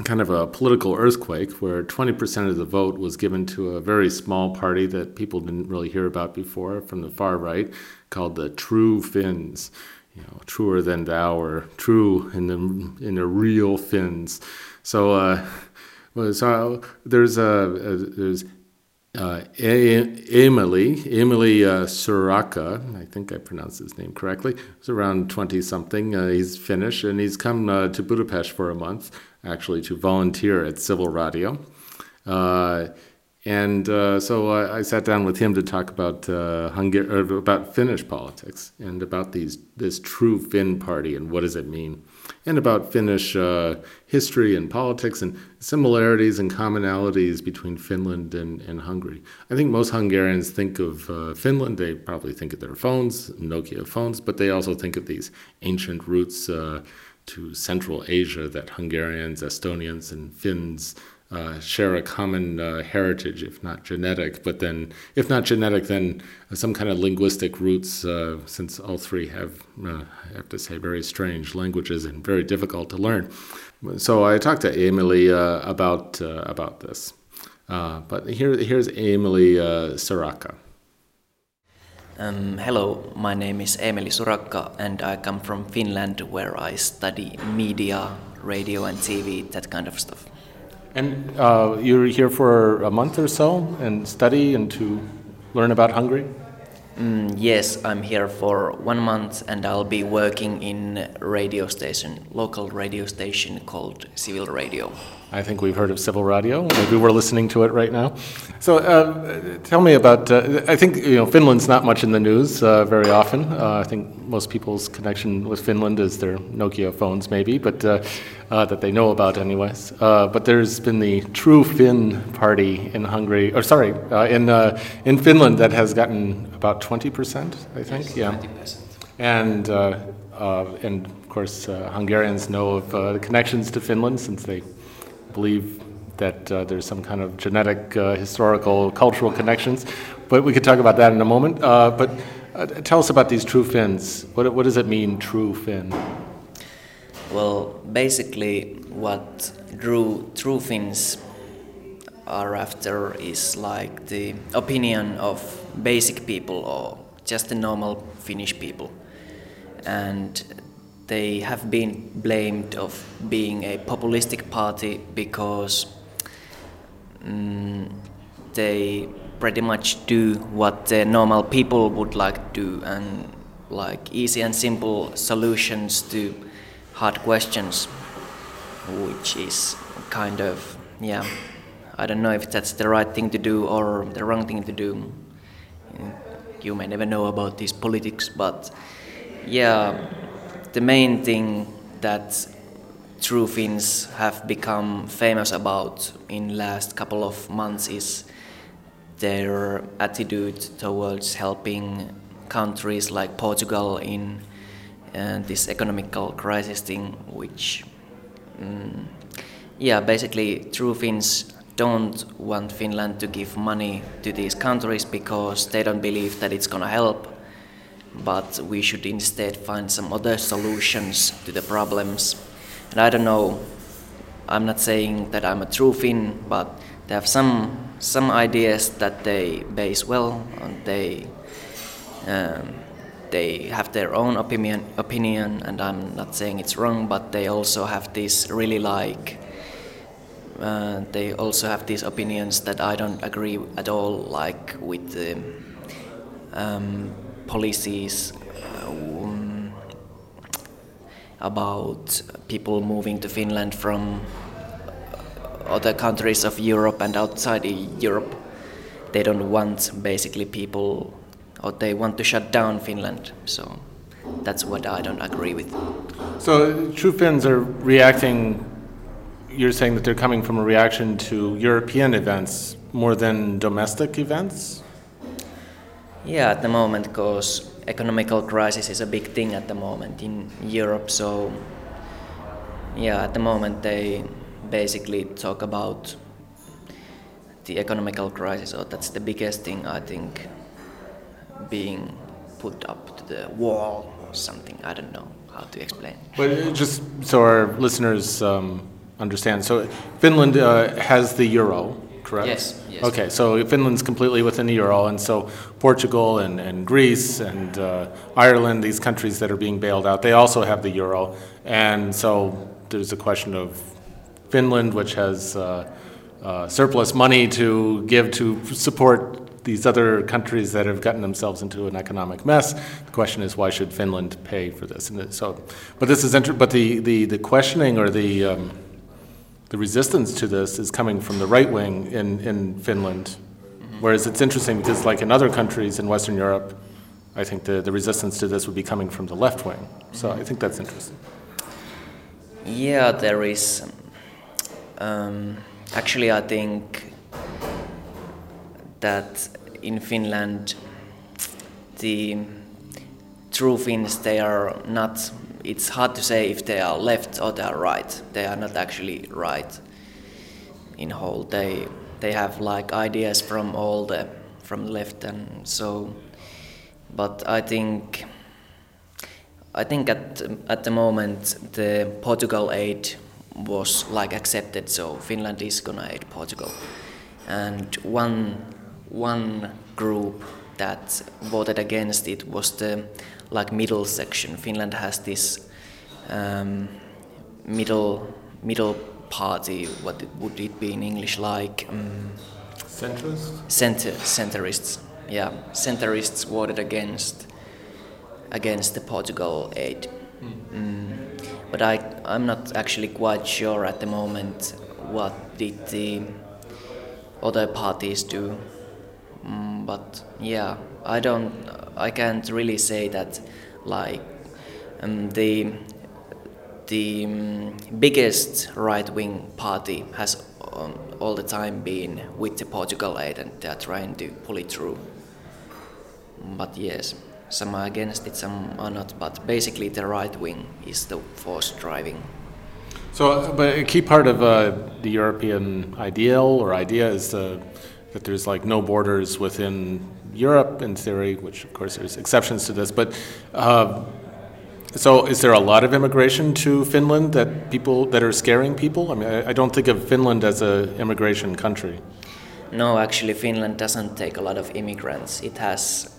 S1: kind of a political earthquake where 20% of the vote was given to a very small party that people didn't really hear about before from the far right called the True Finns. You know, truer than thou or true in the in the real Finns. So, uh, so there's a, a there's uh, Emily, Emily uh, Surakka, I think I pronounced his name correctly. He's around 20 something. Uh, he's Finnish and he's come uh, to Budapest for a month, actually, to volunteer at Civil Radio. Uh, and uh, so I, I sat down with him to talk about uh, Hungar- about Finnish politics and about these this true Finn party and what does it mean, and about Finnish uh, history and politics and similarities and commonalities between Finland and, and Hungary. I think most Hungarians think of uh, Finland, they probably think of their phones, Nokia phones, but they also think of these ancient roots uh, to Central Asia that Hungarians, Estonians, and Finns uh, share a common uh, heritage, if not genetic, but then, if not genetic, then some kind of linguistic roots, uh, since all three have, uh, I have to say, very strange languages and very difficult to learn. So I talked to Emily uh, about uh, about this. but here, here's Emily Surakka.
S16: Um, hello, my name is Emily Surakka and I come from Finland where I study media, radio and TV, that kind of stuff.
S1: And uh, you're here for a month or so and study and to learn about Hungary?
S16: Mm, yes, I'm here for one month and I'll be working in radio station, local radio station called Civil Radio.
S1: I think we've heard of Civil Radio. Maybe we're listening to it right now. So, uh, tell me about. Uh, I think you know Finland's not much in the news uh, very often. Uh, I think most people's connection with Finland is their Nokia phones, maybe, but uh, uh, that they know about, anyways. but there's been the True Finn party in Hungary, or sorry, in in Finland that has gotten about 20 percent, I think.
S16: Yes,
S1: yeah.
S16: 20%.
S1: And and of course, Hungarians know of the connections to Finland since they believe that uh, there's some kind of genetic, uh, historical, cultural connections. But we could talk about that in a moment. Uh, but uh, tell us about these true Finns. What, what does it mean, true Finn?
S16: Well, basically, what true, true Finns are after is like the opinion of basic people or just the normal Finnish people. And they have been blamed of being a populistic party because um, they pretty much do what the normal people would like to do and like easy and simple solutions to hard questions which is kind of yeah i don't know if that's the right thing to do or the wrong thing to do. You may never know about these politics but yeah the main thing that true Finns have become famous about in last couple of months is their attitude towards helping countries like Portugal in uh, this economical crisis thing, which, um, yeah, basically, true Finns don't want Finland to give money to these countries because they don't believe that it's gonna help but we should instead find some other solutions to the problems. And I don't know, I'm not saying that I'm a true Finn, but they have some some ideas that they base well and they um, they have their own opinion opinion and I'm not saying it's wrong but they also have this really like uh, they also have these opinions that I don't agree at all like with the um, policies um, about people moving to Finland from other countries of Europe and outside Europe. They don't want basically people, or they want to shut down Finland. So that's what I don't agree with.
S1: So true Finns are reacting. You're saying that they're coming from a reaction to European events more than domestic events.
S16: Yeah, at the moment, because economical crisis is a big thing at the moment in Europe. So, yeah, at the moment they basically talk about the economical crisis, or that's the biggest thing I think being put up to the wall or something. I don't know how to explain.
S1: But just so our listeners um, understand, so Finland uh, has the euro, correct?
S16: Yes, yes.
S1: Okay, so Finland's completely within the euro, and so Portugal and, and Greece and uh, Ireland, these countries that are being bailed out, they also have the euro. And so there's a question of Finland, which has uh, uh, surplus money to give to support these other countries that have gotten themselves into an economic mess. The question is, why should Finland pay for this? And so, but this is inter- but the, the, the questioning or the um, the resistance to this is coming from the right wing in, in Finland. Mm-hmm. Whereas it's interesting because, like in other countries in Western Europe, I think the, the resistance to this would be coming from the left wing. So I think that's interesting.
S16: Yeah, there is. Um, actually, I think that in Finland, the true Finns, they are not it's hard to say if they are left or they are right. They are not actually right. in whole. They they have like ideas from all the from left and so, but I think I think at at the moment the Portugal aid was like accepted, so Finland is gonna aid Portugal, and one one group that voted against it was the like middle section. Finland has this um, middle middle party. What it, would it be in English like? Um,
S1: Centrist.
S16: Center centerists. Yeah, centerists voted against against the Portugal aid. Mm. But I I'm not actually quite sure at the moment what did the other parties do. Mm, but yeah, I don't I can't really say that like um, the the um, biggest right-wing party has um, all the time been with the Portugal aid and they're trying to pull it through. But yes, some are against it, some are not. But basically, the right wing is the force driving.
S1: So, but a key part of uh, the European ideal or idea is uh, that there's like no borders within Europe in theory, which of course there's exceptions to this. But uh, so, is there a lot of immigration to Finland that people that are scaring people? I mean, I, I don't think of Finland as an immigration country.
S16: No, actually, Finland doesn't take a lot of immigrants. It has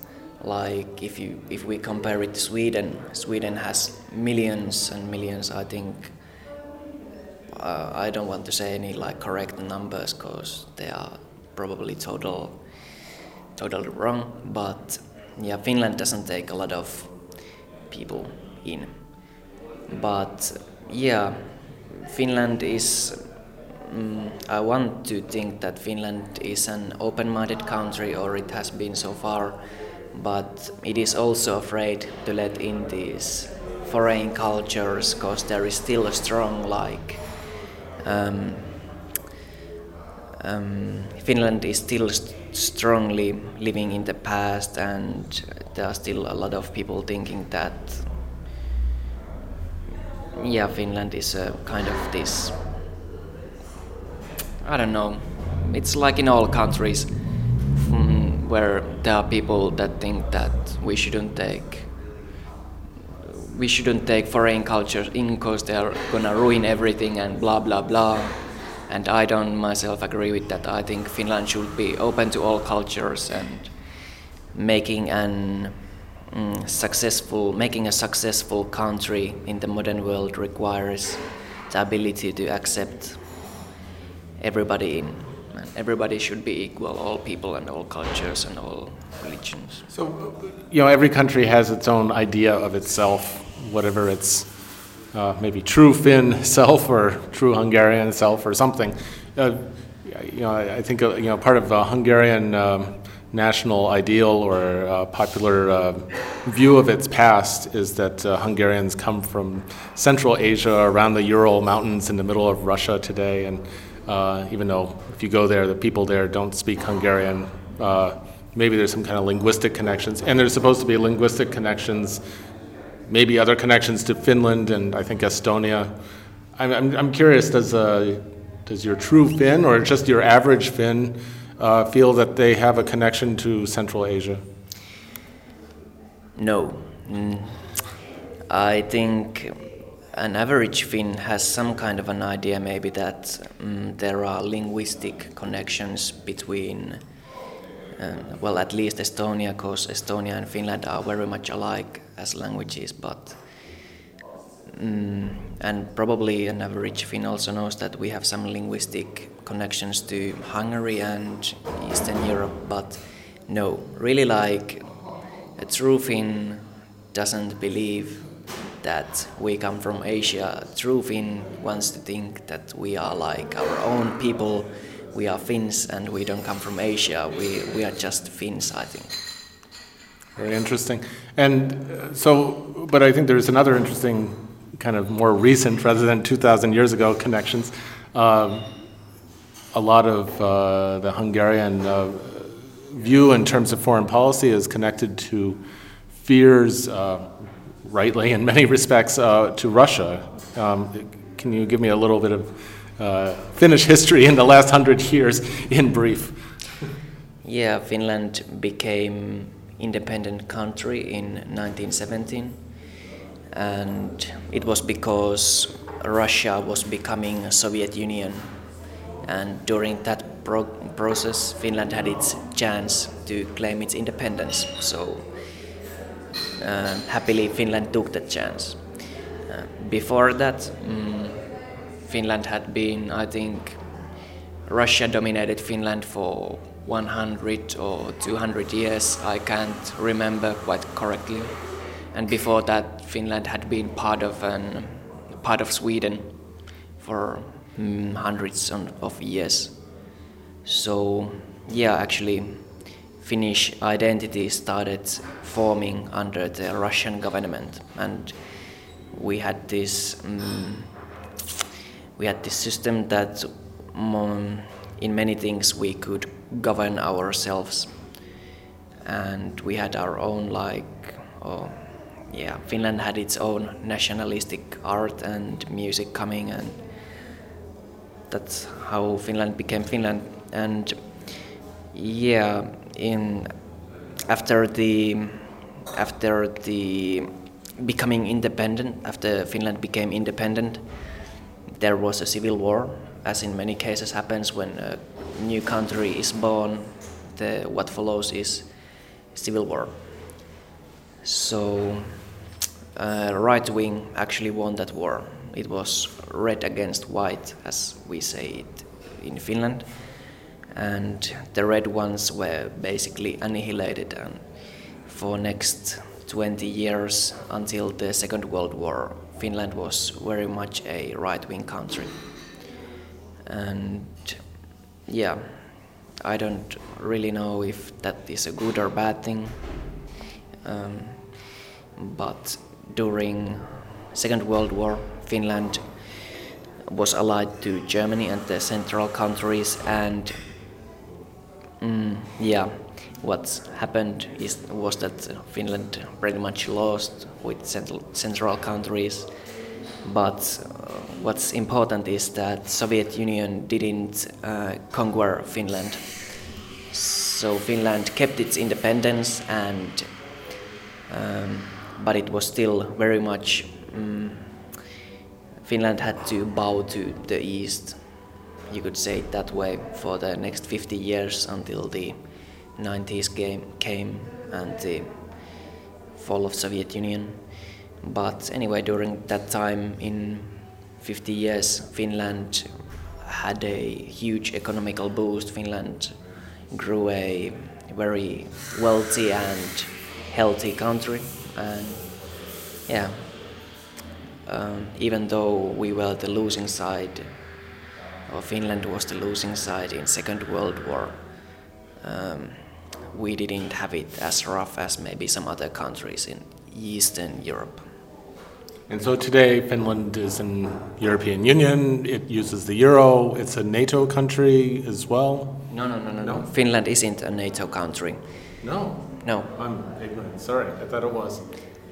S16: like if you if we compare it to Sweden, Sweden has millions and millions. I think uh, I don't want to say any like correct numbers because they are probably total totally wrong. But yeah, Finland doesn't take a lot of people in. But yeah, Finland is. Mm, I want to think that Finland is an open-minded country, or it has been so far but it is also afraid to let in these foreign cultures because there is still a strong like um, um, Finland is still st- strongly living in the past and there are still a lot of people thinking that yeah Finland is a kind of this I don't know it's like in all countries mm, where there are people that think that we shouldn't take we shouldn't take foreign cultures in because they are gonna ruin everything and blah blah blah. And I don't myself agree with that. I think Finland should be open to all cultures and making an mm, successful making a successful country in the modern world requires the ability to accept everybody in everybody should be equal, all people and all cultures and all religions.
S1: So, you know, every country has its own idea of itself, whatever its uh, maybe true Finn self or true Hungarian self or something. Uh, you know, I think uh, you know part of a Hungarian um, national ideal or popular uh, view of its past is that uh, Hungarians come from Central Asia, around the Ural Mountains, in the middle of Russia today, and uh, even though if you go there, the people there don't speak Hungarian. Maybe there's some kind of linguistic connections, and there's supposed to be linguistic connections, maybe other connections to Finland and I think Estonia. I'm, I'm, I'm curious, does, uh, does your true Finn or just your average Finn uh, feel that they have a connection to Central Asia?
S16: No. Mm. I think an average Finn has some kind of an idea maybe that um, there are linguistic connections between, uh, well, at least Estonia, because Estonia and Finland are very much alike as languages, but um, and probably an average Finn also knows that we have some linguistic connections to Hungary and Eastern Europe, but no, really like a true Finn doesn't believe that we come from Asia. True Finn wants to think that we are like our own people. We are Finns and we don't come from Asia. We, we are just Finns, I think.
S1: Very interesting. And uh, so, but I think there's another interesting, kind of more recent, rather than 2,000 years ago, connections. Um, a lot of uh, the Hungarian uh, view in terms of foreign policy is connected to fears uh, rightly in many respects, uh, to Russia. Um, can you give me a little bit of uh, Finnish history in the last hundred years in brief.
S16: Yeah, Finland became independent country in 1917 and it was because Russia was becoming a Soviet Union. And during that pro- process Finland had its chance to claim its independence. So uh, happily Finland took that chance. Uh, before that um, Finland had been I think Russia dominated Finland for 100 or 200 years I can't remember quite correctly. And before that Finland had been part of an part of Sweden for mm, hundreds of years. So yeah actually Finnish identity started forming under the Russian government. And we had this um, we had this system that um, in many things we could govern ourselves. And we had our own like oh, yeah finland had its own nationalistic art and music coming and that's how finland became finland. And yeah in after the after the becoming independent after finland became independent there was a civil war as in many cases happens when a new country is born the what follows is civil war so uh, right wing actually won that war. It was red against white, as we say it in Finland, and the red ones were basically annihilated. And for next 20 years until the Second World War, Finland was very much a right-wing country. And yeah, I don't really know if that is a good or bad thing. Um, but during Second World War, Finland was allied to Germany and the central countries, and mm, yeah, what happened is was that Finland pretty much lost with central central countries. But uh, what's important is that Soviet Union didn't uh, conquer Finland. So Finland kept its independence and um, but it was still very much um, Finland had to bow to the east you could say it that way for the next 50 years until the 90s game came and the fall of Soviet Union but anyway during that time in 50 years Finland had a huge economical boost Finland grew a very wealthy and healthy country and yeah um, even though we were the losing side or Finland was the losing side in Second World War um, we didn't have it as rough as maybe some other countries in Eastern Europe.
S1: And so today Finland is in European Union, it uses the euro, it's a NATO country as well?
S16: No, no, no, no, no. Finland isn't a NATO country.
S1: No.
S16: No.
S1: I'm ignorant. Sorry, I thought it was.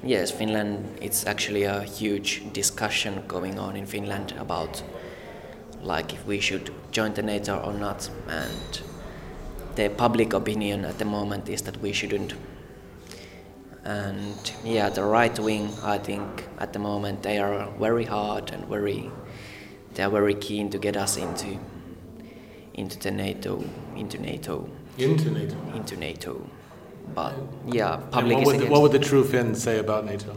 S16: Yes, Finland, it's actually a huge discussion going on in Finland about like if we should join the NATO or not. And the public opinion at the moment is that we shouldn't. And yeah, the right wing, I think at the moment they are very hard and very, they are very keen to get us into, into the NATO, into NATO.
S1: Into NATO.
S16: Into NATO but yeah, public
S1: what would, the, what would the true Finns say about NATO?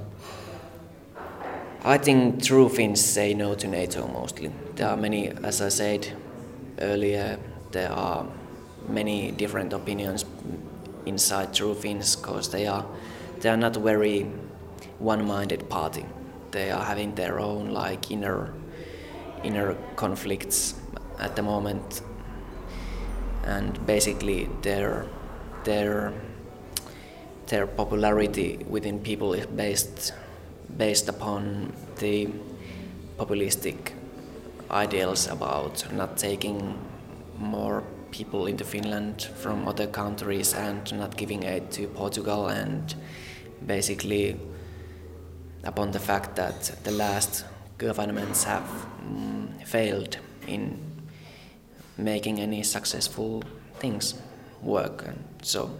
S16: I think true Finns say no to NATO mostly. There are many, as I said earlier, there are many different opinions inside true Finns because they are they are not very one-minded party. They are having their own like inner inner conflicts at the moment, and basically their their their popularity within people is based based upon the populistic ideals about not taking more people into Finland from other countries and not giving aid to Portugal and basically upon the fact that the last governments have mm, failed in making any successful things work. And so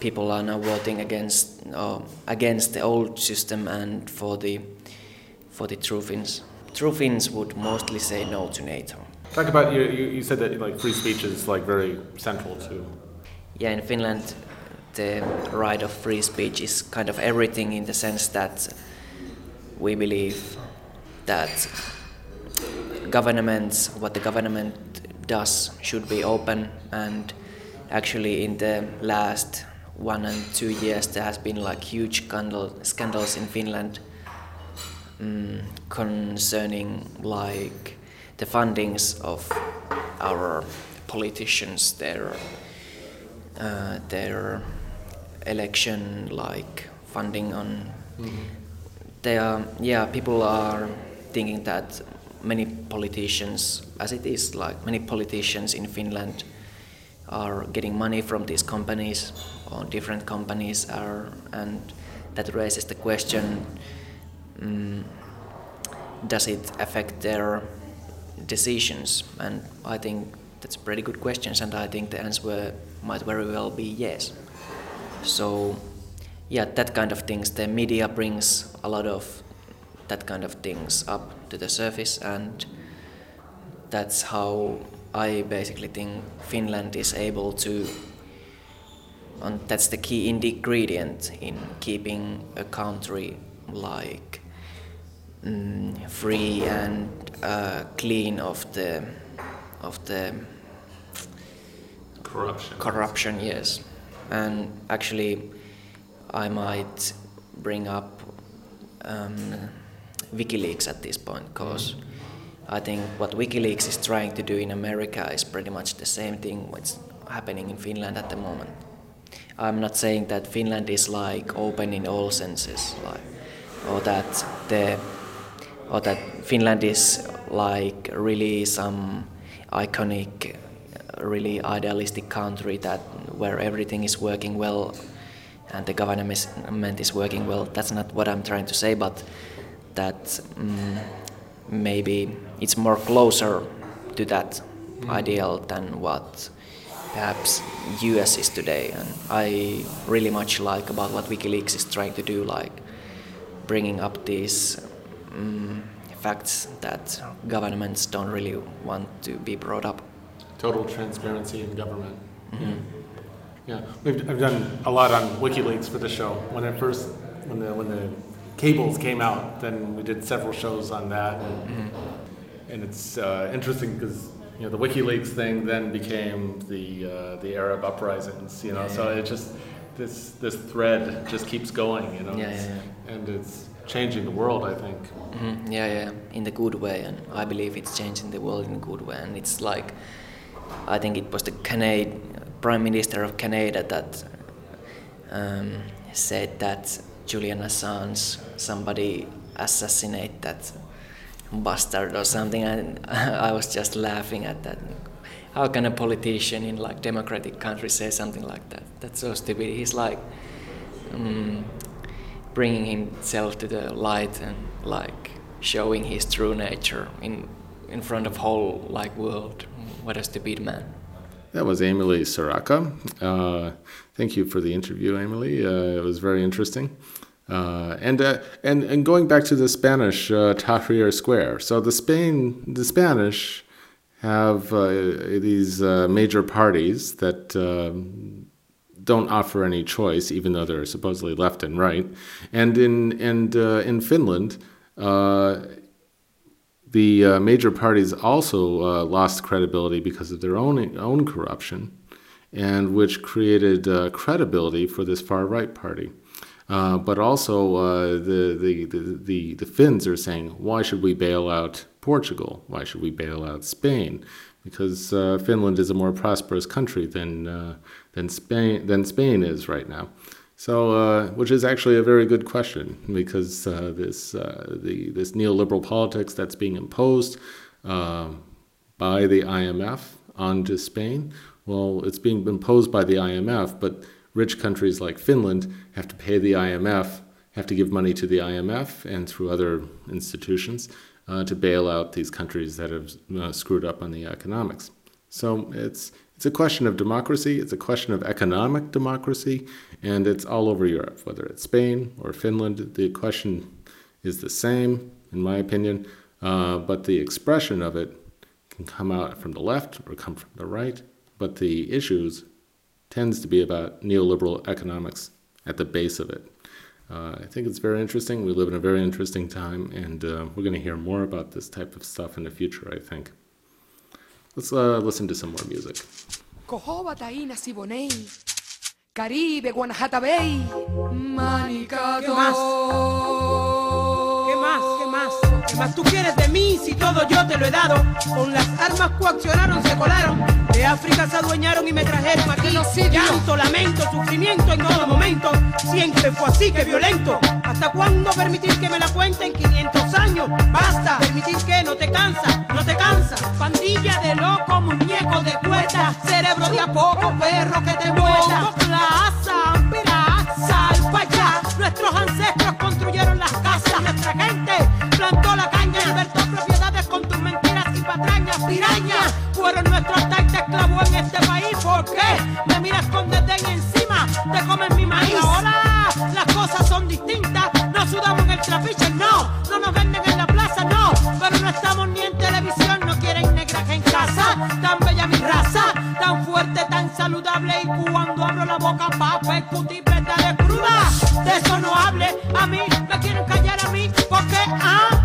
S16: people are now voting against uh, against the old system and for the for the true Finns. True Finns would mostly say no to NATO.
S1: Talk about you. You, you said that like free speech is like very central to.
S16: Yeah, in Finland, the right of free speech is kind of everything in the sense that we believe that governments, what the government does, should be open. And actually, in the last one and two years, there has been like huge scandal, scandals in Finland um, concerning like the fundings of our politicians, their uh, their election like funding on. Mm-hmm. They are yeah people are thinking that many politicians, as it is like many politicians in Finland, are getting money from these companies or different companies are and that raises the question um, does it affect their decisions? And I think that's pretty good questions, and I think the answer might very well be yes. So, yeah, that kind of things. The media brings a lot of that kind of things up to the surface, and that's how I basically think Finland is able to. And that's the key ingredient in keeping a country like mm, free and uh, clean of the of the
S1: corruption.
S16: Corruption, yes. And actually, I might bring up um, WikiLeaks at this point because. I think what WikiLeaks is trying to do in America is pretty much the same thing what's happening in Finland at the moment. I'm not saying that Finland is like open in all senses, like, or that the or that Finland is like really some iconic, really idealistic country that where everything is working well and the government is working well. That's not what I'm trying to say, but that um, maybe it's more closer to that mm. ideal than what perhaps US is today. And I really much like about what WikiLeaks is trying to do, like bringing up these um, facts that governments don't really want to be brought up.
S1: Total transparency in government.
S16: Mm-hmm.
S1: Yeah, We've, I've done a lot on WikiLeaks for the show. When it first, when the when the cables came out, then we did several shows on that, and, mm-hmm. and it's uh, interesting because you know the WikiLeaks thing then became the uh, the Arab uprisings. You know, yeah, so yeah. it just this this thread just keeps going. You know,
S16: yeah, yeah,
S1: and it's changing the world, I think.
S16: Mm-hmm. Yeah, yeah, in the good way, and I believe it's changing the world in a good way. And it's like, I think it was the Canadian Prime Minister of Canada that um, said that Julian Assange, somebody assassinate that bastard or something, and (laughs) I was just laughing at that. How can a politician in like democratic country say something like that? That's so stupid. He's like. Um, bringing himself to the light and like showing his true nature in in front of whole like world. What a stupid man.
S1: That was Emily Surakka. Uh, thank you for the interview, Emily. Uh, it was very interesting. Uh, and, uh, and and going back to the Spanish uh, Tahrir Square. So the Spain the Spanish have uh, these major parties that don't offer any choice, even though they're supposedly left and right. And in and in Finland, the uh, major parties also uh, lost credibility because of their own own corruption, and which created uh, credibility for this far right party. Uh, but also, the, the, the, the, the Finns are saying, why should we bail out Portugal? Why should we bail out Spain? Because Finland is a more prosperous country than than Spain than Spain is right now. So, uh, which is actually a very good question because uh, this uh, the this neoliberal politics that's being imposed um, by the IMF onto Spain. Well, it's being imposed by the IMF, but rich countries like Finland have to pay the IMF have to give money to the IMF and through other institutions uh, to bail out these countries that have uh, screwed up on the economics. So it's it's a question of democracy, it's a question of economic democracy, and it's all over Europe, whether it's Spain or Finland. The question is the same, in my opinion, uh, but the expression of it can come out from the left or come from the right, but the issues tends to be about neoliberal economics at the base of it. Uh, I think it's very interesting. We live in a very interesting time, and uh, we're going to hear more about this type of stuff in the future, I think. Let's uh, listen to some more music.
S17: Cojoba, Taína, Siboney, Caribe, Guanajata Bay, Manicado.
S18: Más? ¿Qué más tú quieres de mí si todo yo te lo he dado? Con las armas coaccionaron, se colaron. De África se adueñaron y me trajeron aquí. Llanto, lamento, sufrimiento en todo momento. Siempre fue así que violento. ¿Hasta cuándo permitir que me la cuenten 500 años? Basta. Permitir que no te cansa, no te cansa. Pandilla de loco, muñeco de cuerda. Cerebro de a poco, perro que te muerda. Plaza, piraza, al allá. Nuestros ancestros construyeron las casas. Nuestra gente Pirañas fueron nuestros taxis esclavos en este país. ¿Por qué? Me miras con desdén encima. Te comen mi maíz. Ahora las cosas son distintas. No sudamos en el trapiche, no. No nos venden en la plaza, no. Pero no estamos ni en televisión. No quieren negras en casa. Tan bella mi raza. Tan fuerte, tan saludable. Y cuando abro la boca pa' percutir de cruda. De eso no hable. A mí me quieren callar a mí. Porque, ah,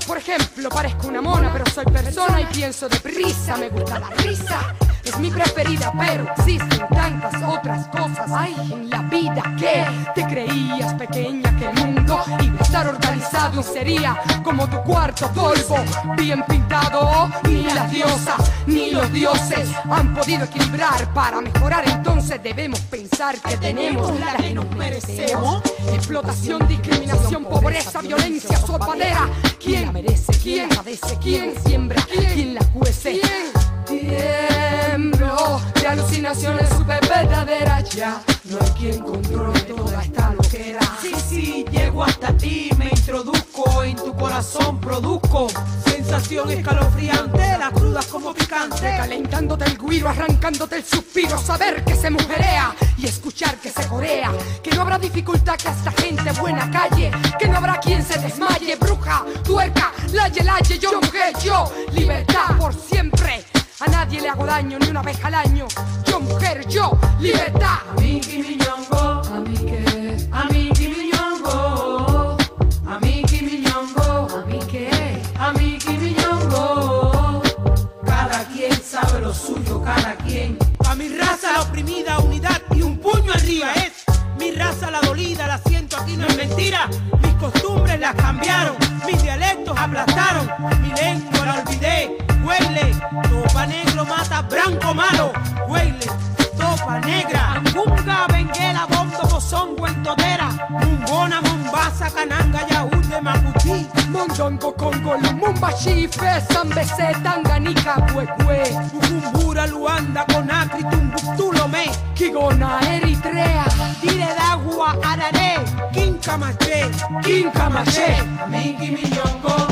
S17: Por ejemplo, parezco una mona, pero soy persona y pienso deprisa. Me gusta la risa. Es mi preferida, pero existen tantas otras cosas hay en la vida que te creías pequeña que el mundo iba a estar organizado sería como tu cuarto polvo bien pintado. Ni las diosas ni los dioses han podido equilibrar para mejorar. Entonces debemos pensar que tenemos la que nos merecemos. Explotación, discriminación, pobreza, violencia, sopadera. ¿Quién merece? ¿Quién padece? ¿Quién siembra? ¿Quién la cuece? Tiemblo de alucinaciones super verdaderas ya. No hay quien controle toda esta loquera.
S18: Sí, sí, llego hasta ti, me introduzco en tu corazón, produzco sensación escalofriante, las crudas como picante.
S17: Calentándote el guiro, arrancándote el suspiro, saber que se mujerea y escuchar que se corea. Que no habrá dificultad que esta gente buena calle, que no habrá quien se desmaye, bruja, tuerca, laye, laye, yo mujer, yo, libertad por siempre. A nadie le hago daño ni una vez al año. Yo mujer, yo, libertad.
S18: A mí, Kimiñongo. A mí qué. A mí, Kimiñongo. A mí, Kimiñongo. A mí qué. A mí, Kimiñongo. Cada quien sabe lo suyo, cada quien. A mi raza la oprimida, unidad y un puño arriba es. Mi raza la dolida, la siento aquí, no es mentira. Mis costumbres las cambiaron, mis dialectos aplastaron. Mi lengua la olvidé, huele. Topa negro mata branco malo, huele. Topa negra, angunga, benguela, bombo, bozón, guentotera. Mumbona, mombasa, cananga, yaúd de.
S17: Mondongo, Congo, Lumumba, Chife, Zambese, Tanganica, Huehue.
S18: Bujumbura, Luanda, Conakry, Tumbuktu, Lomé.
S17: Kigona, Eritrea.
S18: Dire d'agua, Araré. Kinkamaché, Kinkamaché. Miki Miñongo.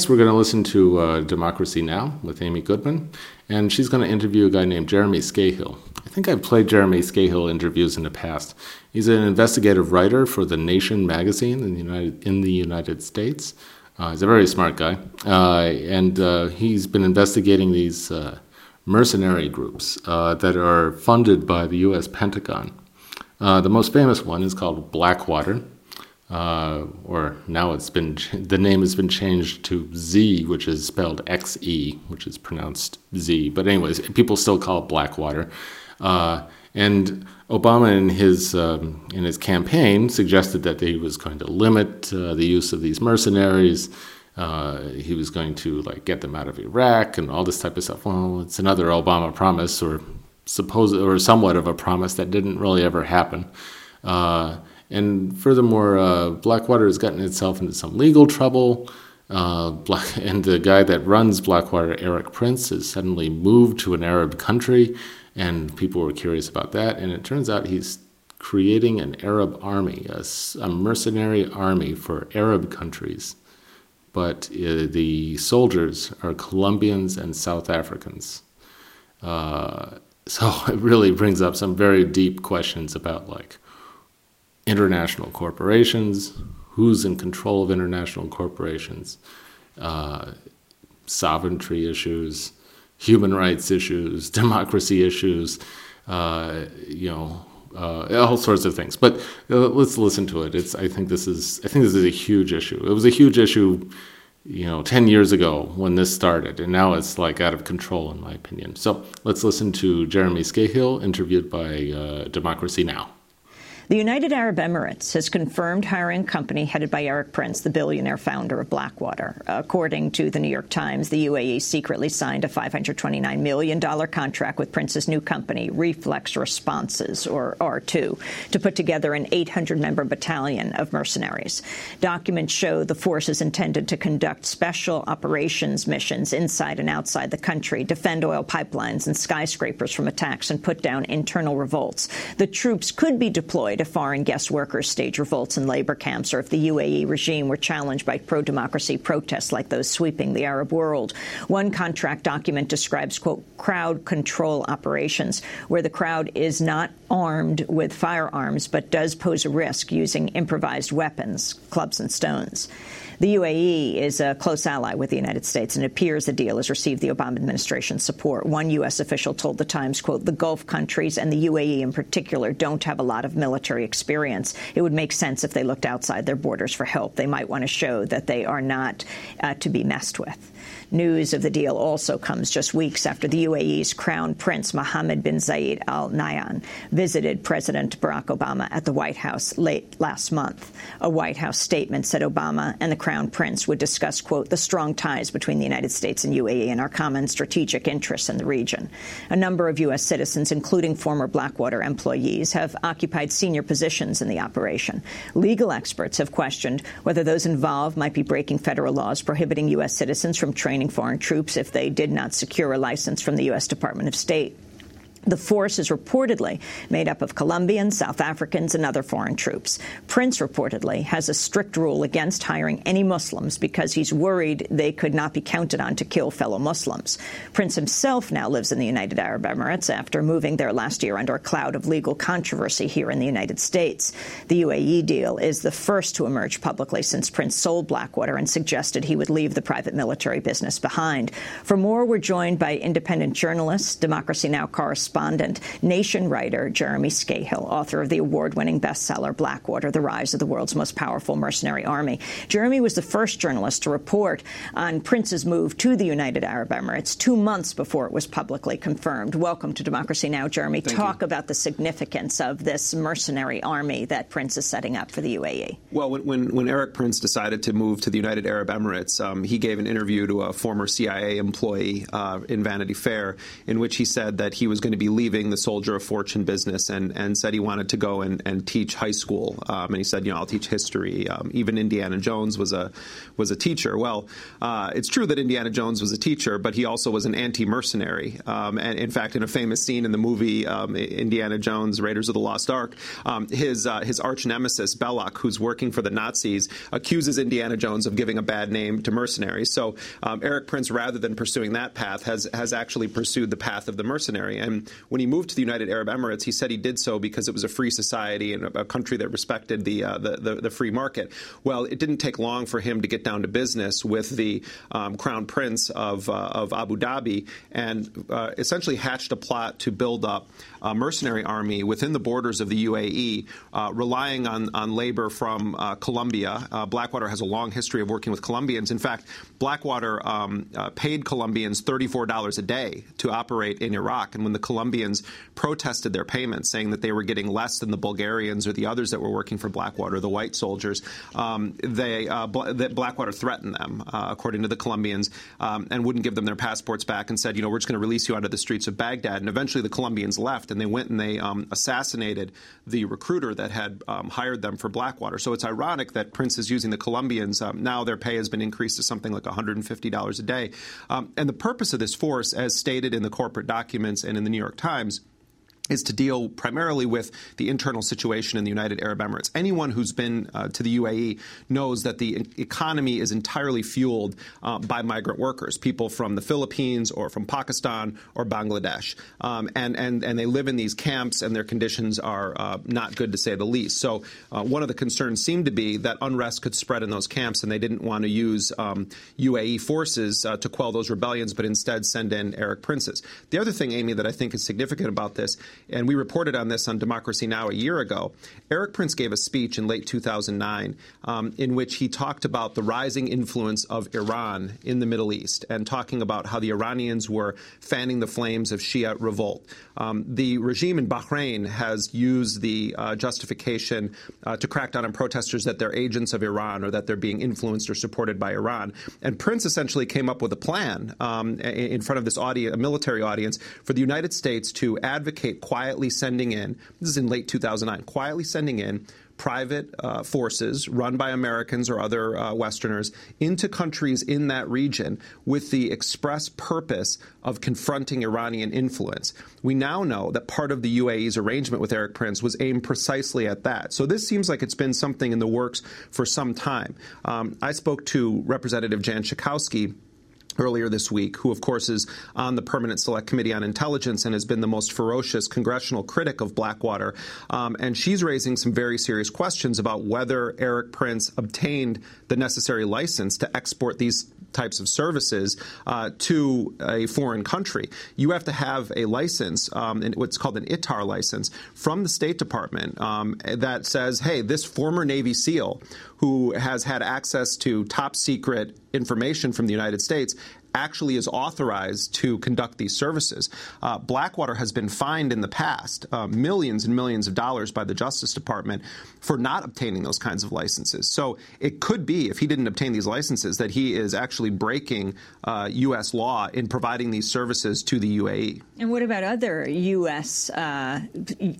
S1: Next, we're going to listen to uh, Democracy Now! with Amy Goodman, and she's going to interview a guy named Jeremy Scahill. I think I've played Jeremy Scahill interviews in the past. He's an investigative writer for The Nation magazine in the United, in the United States. Uh, he's a very smart guy, uh, and uh, he's been investigating these uh, mercenary groups uh, that are funded by the U.S. Pentagon. The most famous one is called Blackwater, uh, or now it's been the name has been changed to Z, which is spelled X E, which is pronounced Z. But anyways, people still call it Blackwater. Uh, and Obama, in his um, in his campaign, suggested that he was going to limit uh, the use of these mercenaries. Uh, he was going to like get them out of Iraq and all this type of stuff. Well, it's another Obama promise, or suppose, or somewhat of a promise that didn't really ever happen. Uh, and furthermore, uh, Blackwater has gotten itself into some legal trouble. Uh, Black, (laughs) and the guy that runs Blackwater, Erik Prince, has suddenly moved to an Arab country, and people were curious about that. And it turns out he's creating an Arab army, a, a mercenary army for Arab countries. But uh, the soldiers are Colombians and South Africans. Uh, (laughs) so it really brings up some very deep questions about like international corporations, who's in control of international corporations, uh, sovereignty issues, human rights issues, (laughs) democracy issues, uh, you know, uh, all sorts of things. But uh, let's listen to it. It's I think this is I think this is a huge issue. It was a huge issue, you know, ten years ago when this started, and now it's like out of control in my opinion. So let's listen to Jeremy Scahill interviewed by uh, Democracy Now!
S19: The United Arab Emirates has confirmed hiring a company headed by Erik Prince, the billionaire founder of Blackwater. According to the New York Times, the UAE secretly signed a $529 million contract with Prince's new company, Reflex Responses, or R2, to put together an 800-member battalion of mercenaries. Documents show the force is intended to conduct special operations missions inside and outside the country, defend oil pipelines and skyscrapers from attacks, and put down internal revolts. The troops could be deployed if foreign guest workers stage revolts in labor camps or if the UAE regime were challenged by pro-democracy protests like those sweeping the Arab world. One contract document describes, quote, crowd control operations, where the crowd is not armed with firearms but does pose a risk using improvised weapons, clubs and stones. The UAE is a close ally with the United States, and it appears the deal has received the Obama administration's support. One U.S. official told the Times, quote, the Gulf countries and the UAE in particular don't have a lot of military experience. It would make sense if they looked outside their borders for help. They might want to show that they are not uh, to be messed with. News of the deal also comes just weeks after the UAE's Crown Prince Mohammed bin Zayed Al Nahyan visited President Barack Obama at the White House late last month. A White House statement said Obama and the Crown Prince would discuss, quote, the strong ties between the United States and UAE and our common strategic interests in the region. A number of U.S. citizens, including former Blackwater employees, have occupied senior positions in the operation. Legal experts have questioned whether those involved might be breaking federal laws prohibiting U.S. citizens from training foreign troops if they did not secure a license from the U.S. Department of State. The force is reportedly made up of Colombians, South Africans, and other foreign troops. Prince reportedly has a strict rule against hiring any Muslims because he's worried they could not be counted on to kill fellow Muslims. Prince himself now lives in the United Arab Emirates after moving there last year under a cloud of legal controversy here in the United States. The UAE deal is the first to emerge publicly since Prince sold Blackwater and suggested he would leave the private military business behind. For more, we're joined by independent journalist, Democracy Now! correspondent, correspondent, Nation writer Jeremy Scahill, author of the award-winning bestseller Blackwater, The Rise of the World's Most Powerful Mercenary Army. Jeremy was the first journalist to report on Prince's move to the United Arab Emirates two months before it was publicly confirmed. Welcome to Democracy Now!, Jeremy.
S20: Thank
S19: Talk
S20: you.
S19: about the significance of this mercenary army that Prince is setting up for the UAE.
S20: Well, when, when, when Erik Prince decided to move to the United Arab Emirates, um, he gave an interview to a former CIA employee uh, in Vanity Fair in which he said that he was going to be leaving the soldier of fortune business and, and said he wanted to go and, and teach high school. Um, and he said, you know, I'll teach history. Um, even Indiana Jones was a was a teacher. Well, uh, it's true that Indiana Jones was a teacher, but he also was an anti-mercenary. Um, and in fact, in a famous scene in the movie um, Indiana Jones: Raiders of the Lost Ark, um, his uh, his arch nemesis Belloq, who's working for the Nazis, accuses Indiana Jones of giving a bad name to mercenaries. So um, Erik Prince, rather than pursuing that path, has has actually pursued the path of the mercenary. And when he moved to the United Arab Emirates, he said he did so because it was a free society and a, country that respected the, uh, the, the, the free market. Well, it didn't take long for him to get down to business with the um, crown prince of uh, of Abu Dhabi and uh, essentially hatched a plot to build up a mercenary army within the borders of the UAE, uh, relying on on labor from uh, Colombia. Uh, Blackwater has a long history of working with Colombians. In fact, Blackwater um, paid Colombians thirty four dollars a day to operate in Iraq, and when the Colombians protested their payments, saying that they were getting less than the Bulgarians or the others that were working for Blackwater, the white soldiers, um, they uh, Bl- that Blackwater threatened them, uh, according to the Colombians, um, and wouldn't give them their passports back, and said, you know, we're just going to release you onto the streets of Baghdad. And eventually, the Colombians left, and they went and they um, assassinated the recruiter that had um, hired them for Blackwater. So it's ironic that Prince is using the Colombians. Um, now their pay has been increased to something like $150 a day, um, and the purpose of this force, as stated in the corporate documents and in the New York Times is to deal primarily with the internal situation in the United Arab Emirates. Anyone who's been uh, to the UAE knows that the economy is entirely fueled uh, by migrant workers, people from the Philippines or from Pakistan or Bangladesh, um, and and and they live in these camps, and their conditions are uh, not good to say the least. So uh, one of the concerns seemed to be that unrest could spread in those camps, and they didn't want to use um, UAE forces uh, to quell those rebellions, but instead send in Erik Princes. The other thing, Amy, that I think is significant about this and we reported on this on Democracy Now! a year ago. Erik Prince gave a speech in late 2009 um, in which he talked about the rising influence of Iran in the Middle East and talking about how the Iranians were fanning the flames of Shia revolt. Um, the regime in Bahrain has used the uh, justification uh, to crack down on protesters that they're agents of Iran or that they're being influenced or supported by Iran. And Prince essentially came up with a plan um, in front of this audience, a military audience, for the United States to advocate quietly sending in, this is in late 2009, quietly sending in private uh, forces run by Americans or other uh, Westerners into countries in that region with the express purpose of confronting Iranian influence. We now know that part of the UAE's arrangement with Erik Prince was aimed precisely at that. So this seems like it's been something in the works for some time. Um, I spoke to Representative Jan Schakowsky earlier this week, who, of course, is on the Permanent Select Committee on Intelligence and has been the most ferocious congressional critic of Blackwater. Um, and she's raising some very serious questions about whether Erik Prince obtained the necessary license to export these types of services uh, to a foreign country. You have to have a license, um, what's called an ITAR license, from the State Department um, that says, hey, this former Navy SEAL who has had access to top secret information from the United States actually is authorized to conduct these services. Uh, Blackwater has been fined in the past uh, millions and millions of dollars by the Justice Department for not obtaining those kinds of licenses. So it could be, if he didn't obtain these licenses, that he is actually breaking uh, U.S. law in providing these services to the UAE.
S19: And what about other U.S. Uh,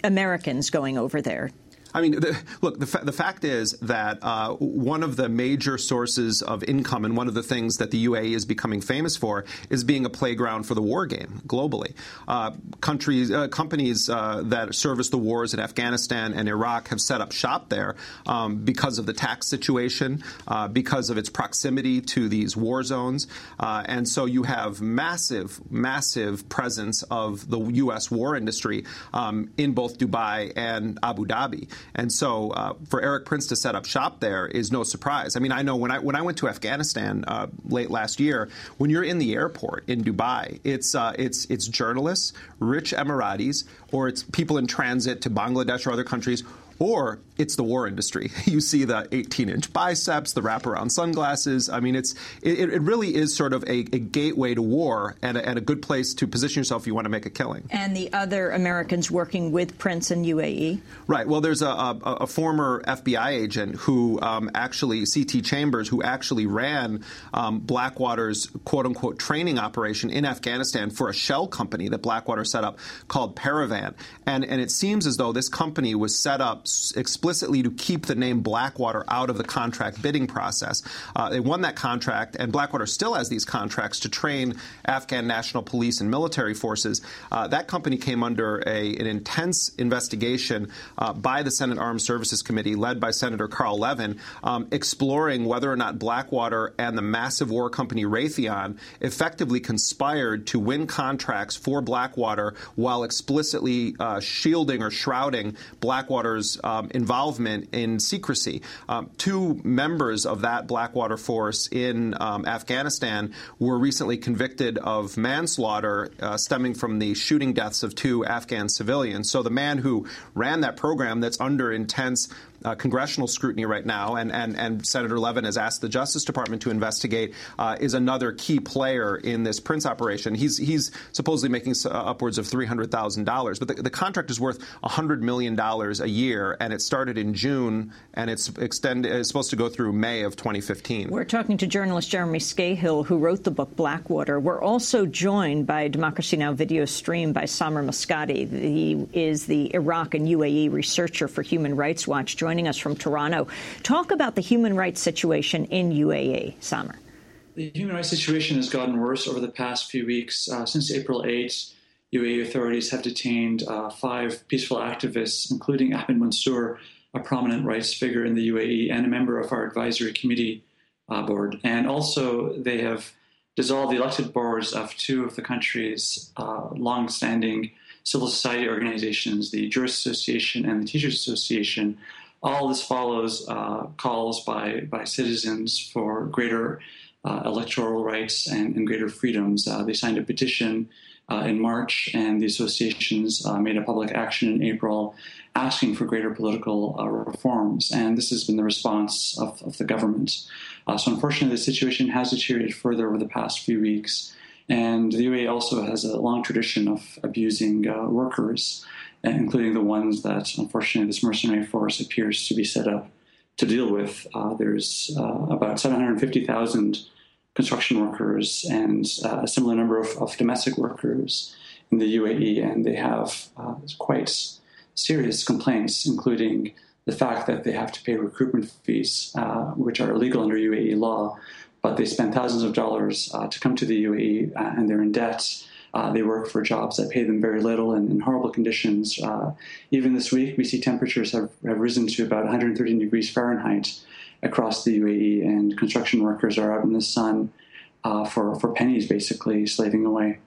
S19: Americans going over there?
S20: I mean, the, look, the, fa- the, fact is that uh, one of the major sources of income and one of the things that the UAE is becoming famous for is being a playground for the war game globally. Uh, countries, uh, companies uh, that service the wars in Afghanistan and Iraq have set up shop there um, because of the tax situation, uh, because of its proximity to these war zones, uh, and so you have massive, massive presence of the U.S. war industry um, in both Dubai and Abu Dhabi. And so uh, for Erik Prince to set up shop there is no surprise. I mean, I know when I when I went to Afghanistan uh, late last year, when you're in the airport in Dubai, it's uh, it's it's journalists, rich Emiratis, or it's people in transit to Bangladesh or other countries or it's the war industry. (laughs) You see the 18-inch biceps, the wraparound sunglasses. I mean, it's it, it really is sort of a, a gateway to war and a, and a, good place to position yourself if you want to make a killing.
S19: And the other Americans working with Prince and UAE?
S20: Right. Well, there's a, a, a former FBI agent who um, actually, C.T. Chambers, who actually ran um, Blackwater's quote-unquote training operation in Afghanistan for a shell company that Blackwater set up called Paravant. And, and it seems as though this company was set up explicitly to keep the name Blackwater out of the contract bidding process. Uh, they won that contract, and Blackwater still has these contracts to train Afghan national police and military forces. Uh, that company came under a, an intense investigation uh, by the Senate Armed Services Committee, led by Senator Carl Levin, um, exploring whether or not Blackwater and the massive war company Raytheon effectively conspired to win contracts for Blackwater while explicitly uh, shielding or shrouding Blackwater's um, involvement in secrecy. Um, two members of that Blackwater force in um, Afghanistan were recently convicted of manslaughter uh, stemming from the shooting deaths of two Afghan civilians. So the man who ran that program that's under intense uh, congressional scrutiny right now, and, and, and Senator Levin has asked the Justice Department to investigate, uh, is another key player in this Prince operation. He's, he's supposedly making uh, upwards of $300,000, but the, the, contract is worth $100 million a year, and it started in June, and it's, extended, it's supposed to go through May of 2015.
S19: We're talking to journalist Jeremy Scahill, who wrote the book Blackwater. We're also joined by Democracy Now! video stream by Samer Muscati. He is the Iraq and UAE researcher for Human Rights Watch, joining us from Toronto. Talk about the human rights situation in UAE, Samer.
S21: The human rights situation has gotten worse over the past few weeks. Uh, since April 8, UAE authorities have detained uh, five peaceful activists, including Ahmed Mansour, a prominent rights figure in the UAE and a member of our advisory committee uh, board. And also, they have dissolved the elected boards of two of the country's uh, long-standing civil society organizations, the Jurists Association and the Teachers Association. All this follows uh, calls by, by citizens for greater uh, electoral rights and, and greater freedoms. Uh, they signed a petition uh, in March, and the associations uh, made a public action in April asking for greater political uh, reforms. And this has been the response of, of the government. So, unfortunately, the situation has deteriorated further over the past few weeks. And the UAE also has a long tradition of abusing workers, including the ones that, unfortunately, this mercenary force appears to be set up to deal with. Uh, there's about 750,000 construction workers and uh, a similar number of, of, domestic workers in the UAE, and they have uh, quite serious complaints, including the fact that they have to pay recruitment fees, uh, which are illegal under UAE law, but they spend thousands of dollars uh, to come to the UAE uh, and they're in debt. Uh, they work for jobs that pay them very little and in horrible conditions. even this week, we see temperatures have, have risen to about 113 degrees Fahrenheit across the UAE, and construction workers are out in the sun uh, for, for pennies, basically, slaving away.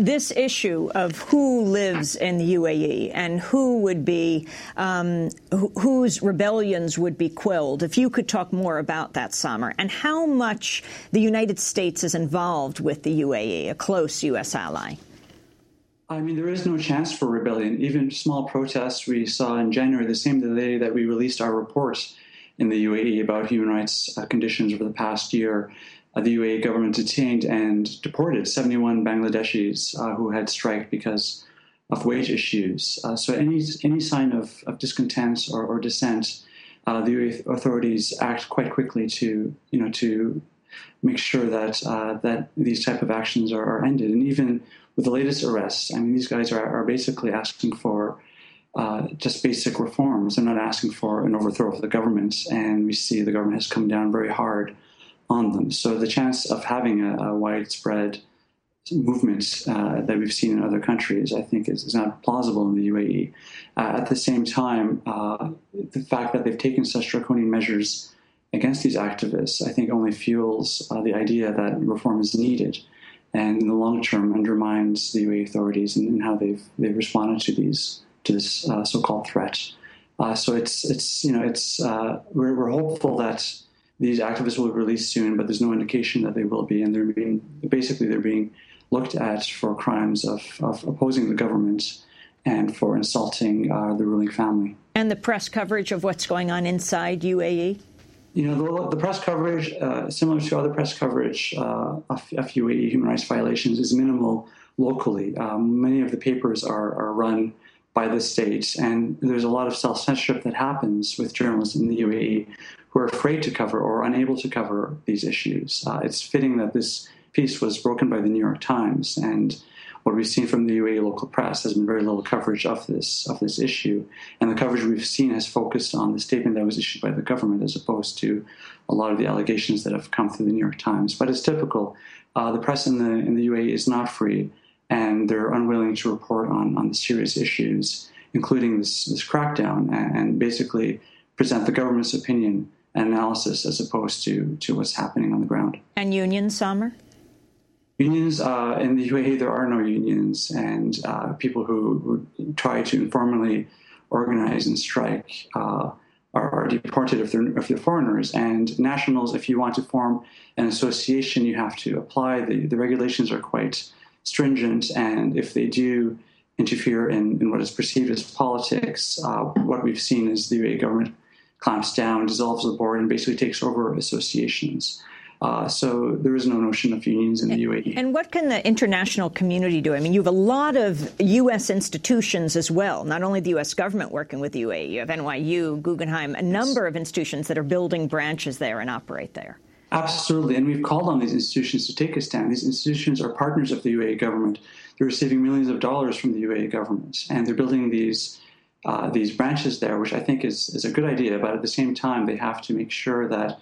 S19: This issue of who lives in the UAE and who would be, um, wh whose rebellions would be quelled, if you could talk more about that, Samer, and how much the United States is involved with the UAE, a close U.S. ally.
S21: I mean, there is no chance for rebellion. Even small protests we saw in January, the same day that we released our report in the UAE about human rights uh, conditions over the past year. The UAE government detained and deported 71 Bangladeshis uh, who had striked because of wage issues. Uh, so any any sign of, of discontent or, or dissent, uh, the UAE authorities act quite quickly to you know to make sure that uh, that these type of actions are, are ended. And even with the latest arrests, I mean, these guys are, are basically asking for uh, just basic reforms. They're not asking for an overthrow of the government, and we see the government has come down very hard on them. So the chance of having a, a widespread movement uh, that we've seen in other countries, I think, is, is not plausible in the UAE. Uh, at the same time, uh, the fact that they've taken such draconian measures against these activists, I think, only fuels uh, the idea that reform is needed and in the long term undermines the UAE authorities and, how they've they've responded to these to this uh, so-called threat. Uh, so it's it's you know it's we're, we're hopeful that these activists will be released soon, but there's no indication that they will be, and they're being basically they're being looked at for crimes of, of opposing the government and for insulting uh, the ruling family.
S19: And the press coverage of what's going on inside UAE?
S21: You know, the, the press coverage, uh, similar to other press coverage uh, of, of UAE human rights violations, is minimal locally. Um, many of the papers are, are run by the state, and there's a lot of self censorship that happens with journalists in the UAE who are afraid to cover or unable to cover these issues. Uh, it's fitting that this piece was broken by the New York Times, and what we've seen from the UAE local press has been very little coverage of this of this issue, and the coverage we've seen has focused on the statement that was issued by the government as opposed to a lot of the allegations that have come through the New York Times. But it's typical. Uh, the press in the in the UAE is not free, and they're unwilling to report on on the serious issues, including this this crackdown, and, and basically present the government's opinion analysis as opposed to to what's happening on the ground.
S19: And unions, Samer?
S21: Unions uh, in the UAE, there are no unions, and uh, people who, who, try to informally organize and strike uh, are, are, deported if they're, if they're foreigners. And nationals, if you want to form an association, you have to apply. The, the regulations are quite stringent, and if they do interfere in, in what is perceived as politics, uh, what we've seen is the UAE government clamps down, dissolves the board, and basically takes over associations. Uh, so there is no notion of unions in the UAE.
S19: And what can the international community do? I mean, you have a lot of U.S. institutions as well, not only the U.S. government working with the UAE. You have NYU, Guggenheim, a number of institutions that are building branches there and operate there.
S21: Absolutely. And we've called on these institutions to take a stand. These institutions are partners of the UAE government. They're receiving millions of dollars from the UAE government, and they're building these. Uh, these branches there, which I think is, is a good idea, but at the same time, they have to make sure that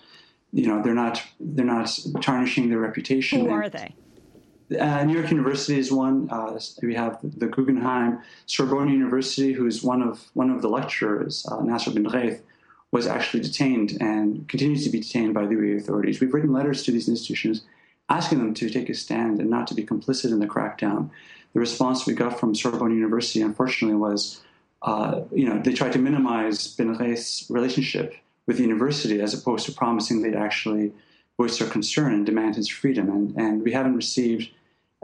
S21: you know they're not they're not tarnishing their reputation.
S19: Who are they?
S21: Uh, New York University is one. Uh, we have the Guggenheim, Sorbonne University, who is one of one of the lecturers, uh, Nasser bin Ghaith, was actually detained and continues to be detained by the UAE authorities. We've written letters to these institutions asking them to take a stand and not to be complicit in the crackdown. The response we got from Sorbonne University, unfortunately, was uh, you know they tried to minimize bin Ghaith's relationship with the university as opposed to promising they'd actually voice their concern and demand his freedom. And, and we haven't received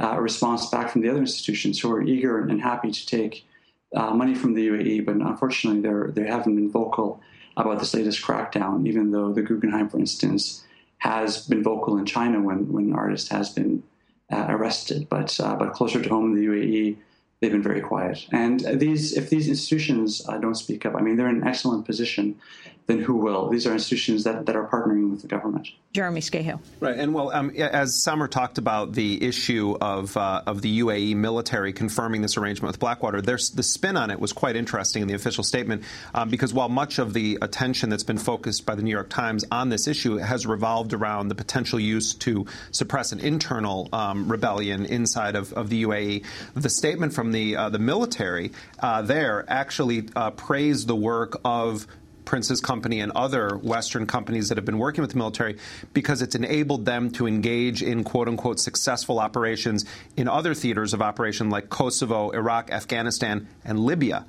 S21: uh, a response back from the other institutions who are eager and happy to take uh, money from the UAE, but unfortunately they're, they haven't been vocal about this latest crackdown, even though the Guggenheim, for instance, has been vocal in China when, when an artist has been uh, arrested. But, uh, but closer to home in the UAE, they've been very quiet. And these, if these institutions uh, don't speak up, I mean, they're in an excellent position then who will? These are institutions that, that are partnering with the government.
S19: Jeremy Scahill.
S20: Right, and well, um, as Samer talked about the issue of uh, of the UAE military confirming this arrangement with Blackwater, there's the spin on it was quite interesting in the official statement um, because while much of the attention that's been focused by the New York Times on this issue has revolved around the potential use to suppress an internal um, rebellion inside of, of the UAE, the statement from the uh, the military uh, there actually uh, praised the work of Prince's company and other Western companies that have been working with the military because it's enabled them to engage in quote unquote successful operations in other theaters of operation like Kosovo, Iraq, Afghanistan, and Libya.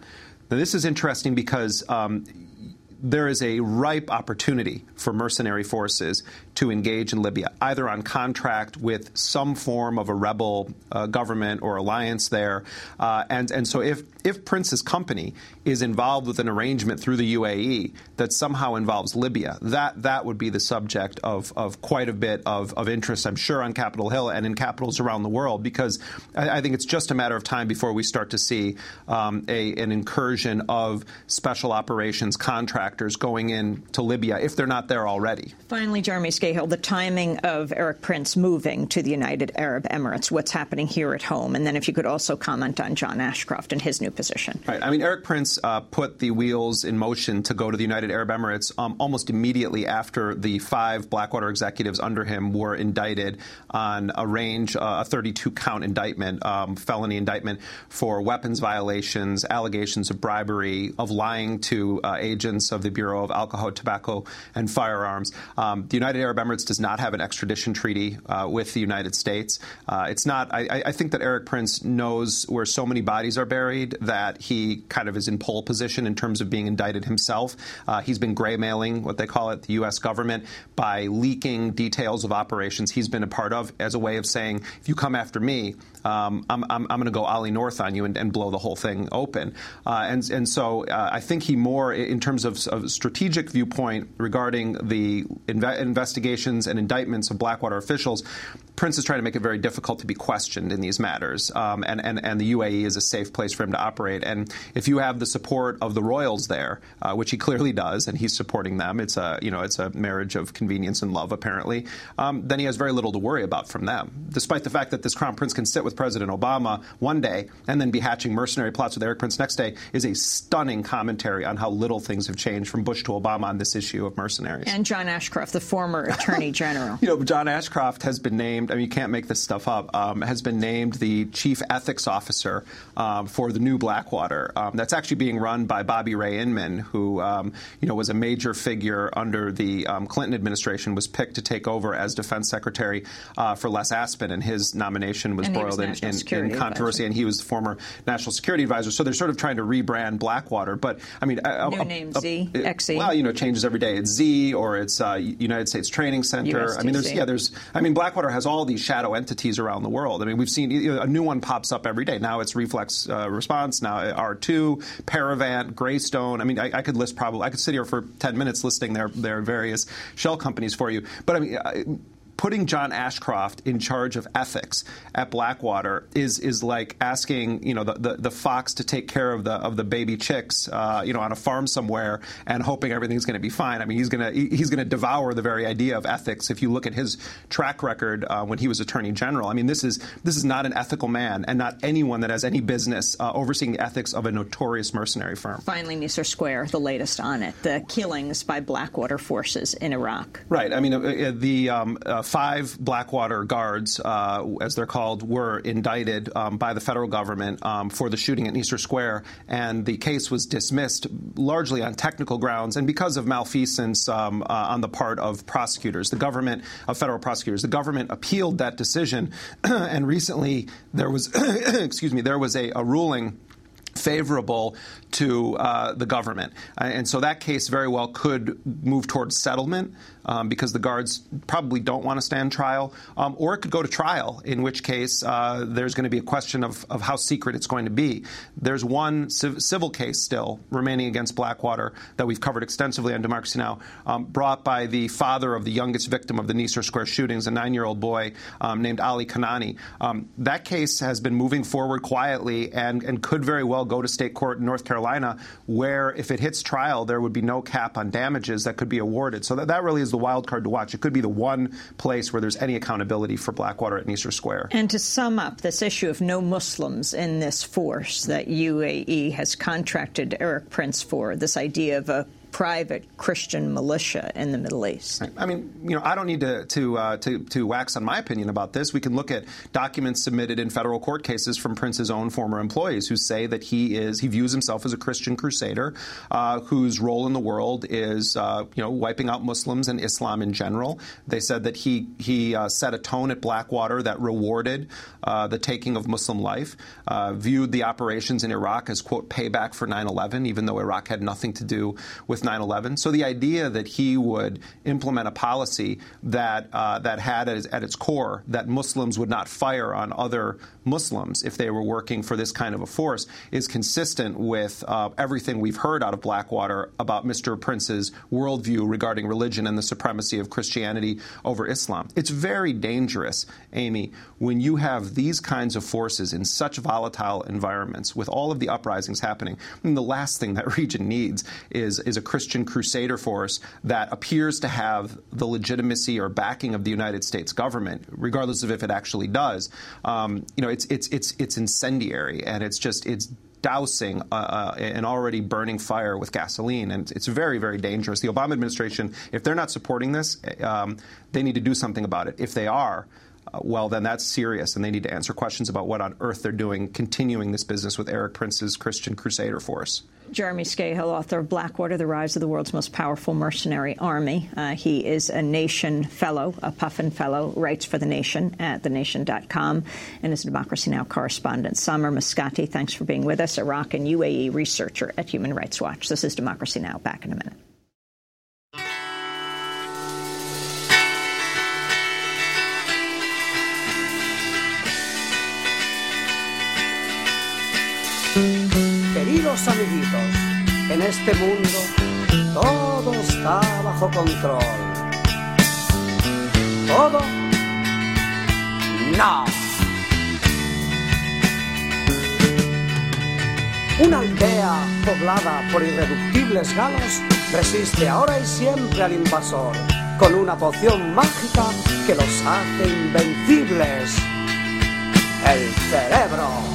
S20: Now, this is interesting because um, there is a ripe opportunity for mercenary forces to engage in Libya, either on contract with some form of a rebel uh, government or alliance there. Uh, and, and so if, if Prince's company is involved with an arrangement through the UAE that somehow involves Libya, that, that would be the subject of, of quite a bit of, of interest, I'm sure, on Capitol Hill and in capitals around the world, because I, I think it's just a matter of time before we start to see um, a, an incursion of special operations contractors going in to Libya if they're not there already.
S19: Finally, Jeremy Scahill, the timing of Erik Prince moving to the United Arab Emirates, what's happening here at home, and then if you could also comment on John Ashcroft and his new position.
S20: Right. I mean, Erik Prince uh, put the wheels in motion to go to the United Arab Emirates um, almost immediately after the five Blackwater executives under him were indicted on a range, uh, a 32 count indictment, um, felony indictment for weapons violations, allegations of bribery, of lying to uh, agents of the Bureau of Alcohol, Tobacco, and Firearms. Um, the United Arab Emirates does not have an extradition treaty uh, with the United States. Uh, it's not. I, I, think that Erik Prince knows where so many bodies are buried that he kind of is in pole position in terms of being indicted himself. Uh, he's been graymailing what they call it, the U.S. government, by leaking details of operations he's been a part of as a way of saying, if you come after me, um, I'm, I'm, I'm going to go Ollie North on you and, and, blow the whole thing open. Uh, and, and so uh, I think he more, in terms of, of strategic viewpoint regarding the inve- investigations and indictments of Blackwater officials, Prince is trying to make it very difficult to be questioned in these matters, um, and, and, and the UAE is a safe place for him to operate. And if you have the support of the royals there, uh, which he clearly does, and he's supporting them, it's a you know it's a marriage of convenience and love apparently. Um, then he has very little to worry about from them, despite the fact that this crown prince can sit with President Obama one day and then be hatching mercenary plots with Erik Prince next day is a stunning commentary on how little things have changed from Bush to Obama on this issue of mercenaries.
S19: And John Ashcroft, the former Attorney General. (laughs)
S20: you know, John Ashcroft has been named I mean, you can't make this stuff up, um, has been named the chief ethics officer um, for the new Blackwater. Um, that's actually being run by Bobby Ray Inman, who, um, you know, was a major figure under the um, Clinton administration, was picked to take over as defense secretary uh, for Les Aspin, and his nomination was broiled in, in, in, controversy, advisor. and he was the former national security advisor. So they're sort of trying to rebrand Blackwater. But, I mean,
S19: a, new a, name, Z, XE.
S20: Well, you know, it changes every day. It's Z or it's uh, United States Training Center.
S19: USTC.
S20: I mean, there's, yeah, there's, I mean, Blackwater has all these shadow entities around the world. I mean, we've seen you know, a new one pops up every day. Now it's reflex uh, response. Now R2, Paravant, Greystone. I mean, I, I, could list probably. I could sit here for ten minutes listing their their various shell companies for you. But I mean putting John Ashcroft in charge of ethics at Blackwater is is like asking you know the, the, the fox to take care of the of the baby chicks uh, you know on a farm somewhere and hoping everything's going to be fine. I mean he's going to he's going to devour the very idea of ethics. If you look at his track record uh, when he was Attorney General, I mean this is this is not an ethical man and not anyone that has any business uh, overseeing the ethics of a notorious mercenary firm.
S19: Finally, Nisour Square, the latest on it, the killings by Blackwater forces in Iraq.
S20: Right. I mean uh, uh, the um, uh, five Blackwater guards, uh, as they're called, were indicted um, by the federal government um, for the shooting at Nisour Square, and the case was dismissed largely on technical grounds and because of malfeasance um, uh, on the part of prosecutors, the government, of federal prosecutors. The government appealed that decision, (clears throat) and recently there was, (clears throat) excuse me, there was a, a ruling favorable to uh, the government. And so that case very well could move towards settlement um, because the guards probably don't want to stand trial, um, or it could go to trial, in which case uh, there's going to be a question of, of how secret it's going to be. There's one civ- civil case still remaining against Blackwater that we've covered extensively on Democracy Now!, um, brought by the father of the youngest victim of the Nisour Square shootings, a nine year old boy um, named Ali Kinani. Um, that case has been moving forward quietly and, and could very well go to state court in North Carolina, where if it hits trial, there would be no cap on damages that could be awarded. So that, that really is the wild card to watch. It could be the one place where there's any accountability for Blackwater at Nisour Square.
S19: And to sum up this issue of no Muslims in this force that UAE has contracted Erik Prince for, this idea of a private Christian militia in the Middle East.
S20: I mean, you know, I don't need to to, uh, to to wax on my opinion about this. We can look at documents submitted in federal court cases from Prince's own former employees who say that he is he views himself as a Christian crusader uh, whose role in the world is uh, you know wiping out Muslims and Islam in general. They said that he he uh, set a tone at Blackwater that rewarded uh, the taking of Muslim life, uh, viewed the operations in Iraq as quote payback for 9/11, even though Iraq had nothing to do with 9 11. So the idea that he would implement a policy that, uh, that had at, at its core that Muslims would not fire on other Muslims if they were working for this kind of a force is consistent with uh, everything we've heard out of Blackwater about Mr. Prince's worldview regarding religion and the supremacy of Christianity over Islam. It's very dangerous, Amy, when you have these kinds of forces in such volatile environments with all of the uprisings happening. Mean, the last thing that (laughs) region needs is, is a Christian crusader force that appears to have the legitimacy or backing of the United States government, regardless of if it actually does. Um, you know, it's it's it's it's incendiary, and it's just it's dousing uh, uh, an already burning fire with gasoline, and it's very, very dangerous. The Obama administration, if they're not supporting this, um, they need to do something about it. If they are, well, then that's serious, and they need to answer questions about what on earth they're doing, continuing this business with Erik Prince's Christian Crusader force.
S19: Jeremy Scahill, author of Blackwater, The Rise of the World's Most Powerful Mercenary Army. Uh, he is a Nation Fellow, a Puffin Fellow, writes for The Nation at thenation.com, and is a Democracy Now! correspondent. Samer Muscati, thanks for being with us, Iraq and UAE researcher at Human Rights Watch. This is Democracy Now! Back in a minute.
S3: Amiguitos, en este mundo todo está bajo control. ¿Todo? No. Una aldea poblada por irreductibles galos resiste ahora y siempre al invasor con una poción mágica que los hace invencibles. El cerebro.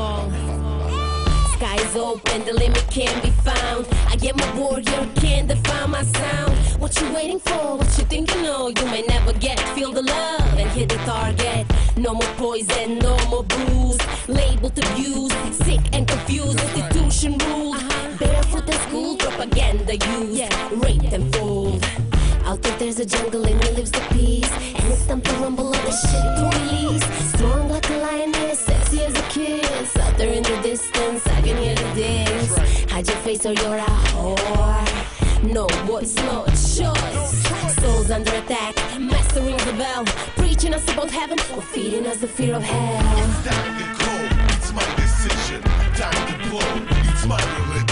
S22: the.
S23: Sky's open, the limit can't be found. I am a warrior, can't define my sound. What you waiting for? What you think you know? You may never get. Feel the love and hit the target. No more poison, no more booze. Labeled abused, sick and confused. Institution rules. Barefoot at school, propaganda used. Raped and fooled. Out there, there's a jungle and he lives the peace. And it's time to rumble all the shit to release. Strong like a lioness, sexy as a kiss. Out there in the distance, I can hear the dance. Hide your face or you're a whore. No voice, no choice. Souls under attack, master rings the bell. Preaching us about heaven or feeding us the fear of hell.
S22: It's Time to go. It's my decision. Time to blow. It's my religion.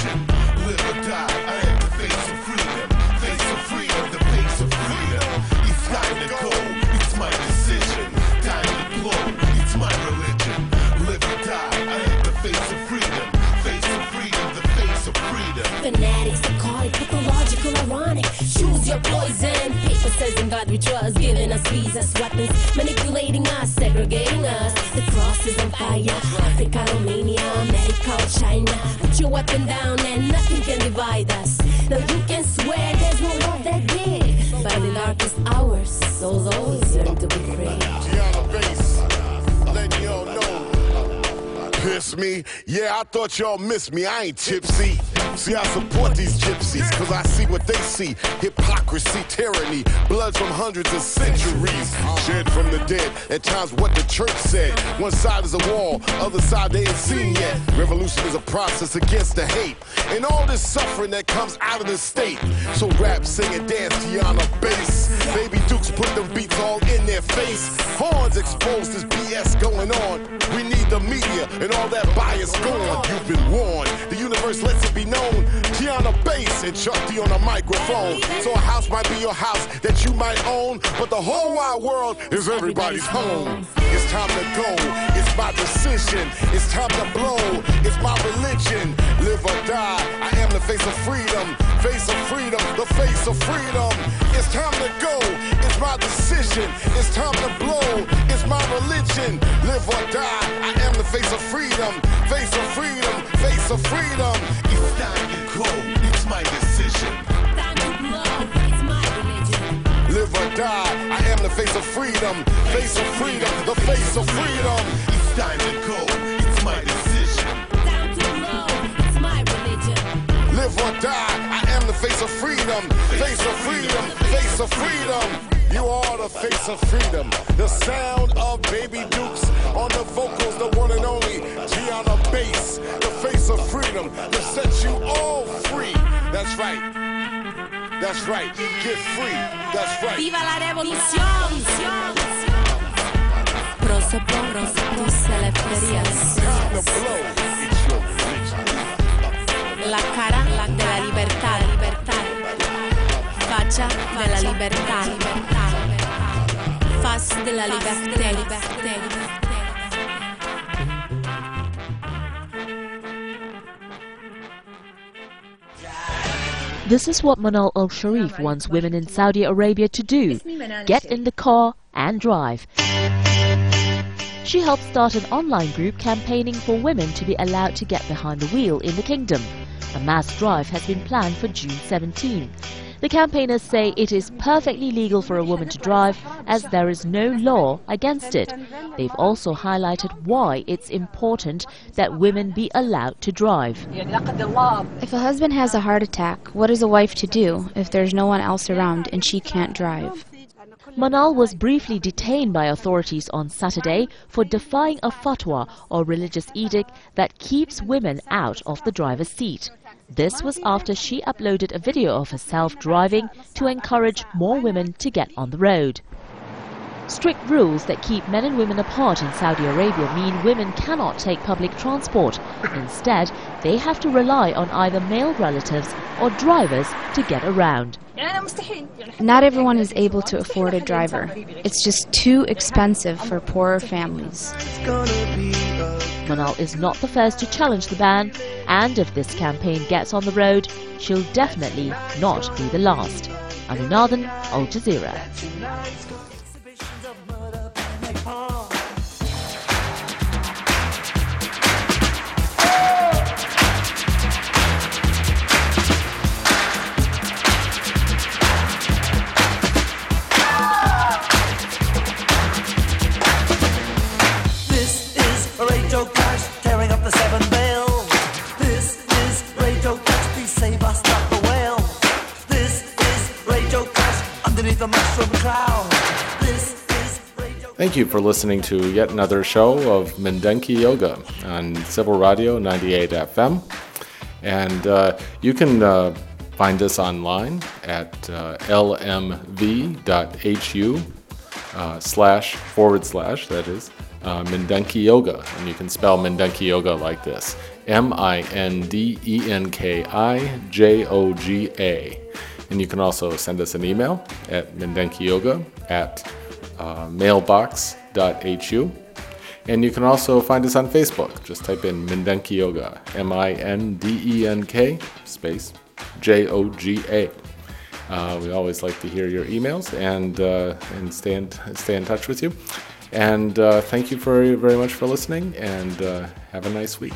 S23: Poison. Paper says in God we trust, giving us visas, weapons, manipulating us, segregating us. The cross is on fire. Africa, Romania, America, China. Put your weapon down and nothing can divide us. Now you can swear there's no love that big. But in darkest hours, souls always yearn to be free.
S22: Tiana Bass. Letting y'all know. Piss me? Yeah, I thought y'all missed me. I ain't tipsy. See, I support these gypsies, cause I see what they see. Hypocrisy, tyranny, blood from hundreds of centuries. Shed from the dead, at times what the church said. One side is a wall, other side they ain't seen yet. Revolution is a process against the hate. And all this suffering that comes out of the state. So rap, sing, and dance, Tiana Bass. Baby Dukes put them beats all in their face. Horns expose this BS going on. We need the media and all that bias gone. You've been warned. The universe lets it be known. Tiana Bass and Chuck D on a microphone. So a house might be your house that you might own, but the whole wide world is everybody's home. It's time to go. It's my decision. It's time to blow. It's my religion. Live or die. I am the face of freedom. Face of freedom. The face of freedom. It's time to go. It's my decision. It's time to blow. It's my religion. Live or die. I am the face of freedom. Face of freedom. Face of freedom. It's time to go. It's my decision. Live or die. I am the face of freedom. Face of freedom. The face of freedom. It's time to go. Live or die. I am the face of freedom. Face of freedom. Face of freedom. You are the face of freedom. The sound of Baby Dukes on the vocals, the one and only Gianna Bass. The face of freedom to set you all free. That's right. That's right. Get free. That's right.
S23: ¡Viva la revolución! Prosopo, prosopo, celebrerías. La cara de la libertad, libertad. Facha de la libertad, libertad. Faz de la libertad,
S24: This is what Manal Al Sharif wants women in Saudi Arabia to do get in the car and drive. She helped start an online group campaigning for women to be allowed to get behind the wheel in the kingdom. A mass drive has been planned for June 17. The campaigners say it is perfectly legal for a woman to drive as there is no law against it. They've also highlighted why it's important that women be allowed to drive.
S25: If a husband has a heart attack, what is a wife to do if there's no one else around and she can't drive?
S24: Manal was briefly detained by authorities on Saturday for defying a fatwa or religious edict that keeps women out of the driver's seat. This was after she uploaded a video of herself driving to encourage more women to get on the road. Strict rules that keep men and women apart in Saudi Arabia mean women cannot take public transport. Instead, they have to rely on either male relatives or drivers to get around.
S26: Not everyone is able to afford a driver. It's just too expensive for poorer families.
S24: Manal is not the first to challenge the ban, and if this campaign gets on the road, she'll definitely not be the last. Anunadan, Al Jazeera.
S1: Thank you for listening to yet another show of Mindenki Joga on Civil Radio 98 FM. And uh, you can uh, find us online at uh, lmv.hu uh, slash forward slash, that is, uh, Mindenki Joga. And you can spell Mindenki Joga like this M I N D E N K I J O G A. And you can also send us an email at mindenkijoga at uh, mailbox.hu. And you can also find us on Facebook. Just type in Mindenki Joga, M I N D E N K space J O G A. Uh, we always like to hear your emails and uh, and stay in, stay in touch with you. And uh, thank you very very much for listening. And uh, have a nice week.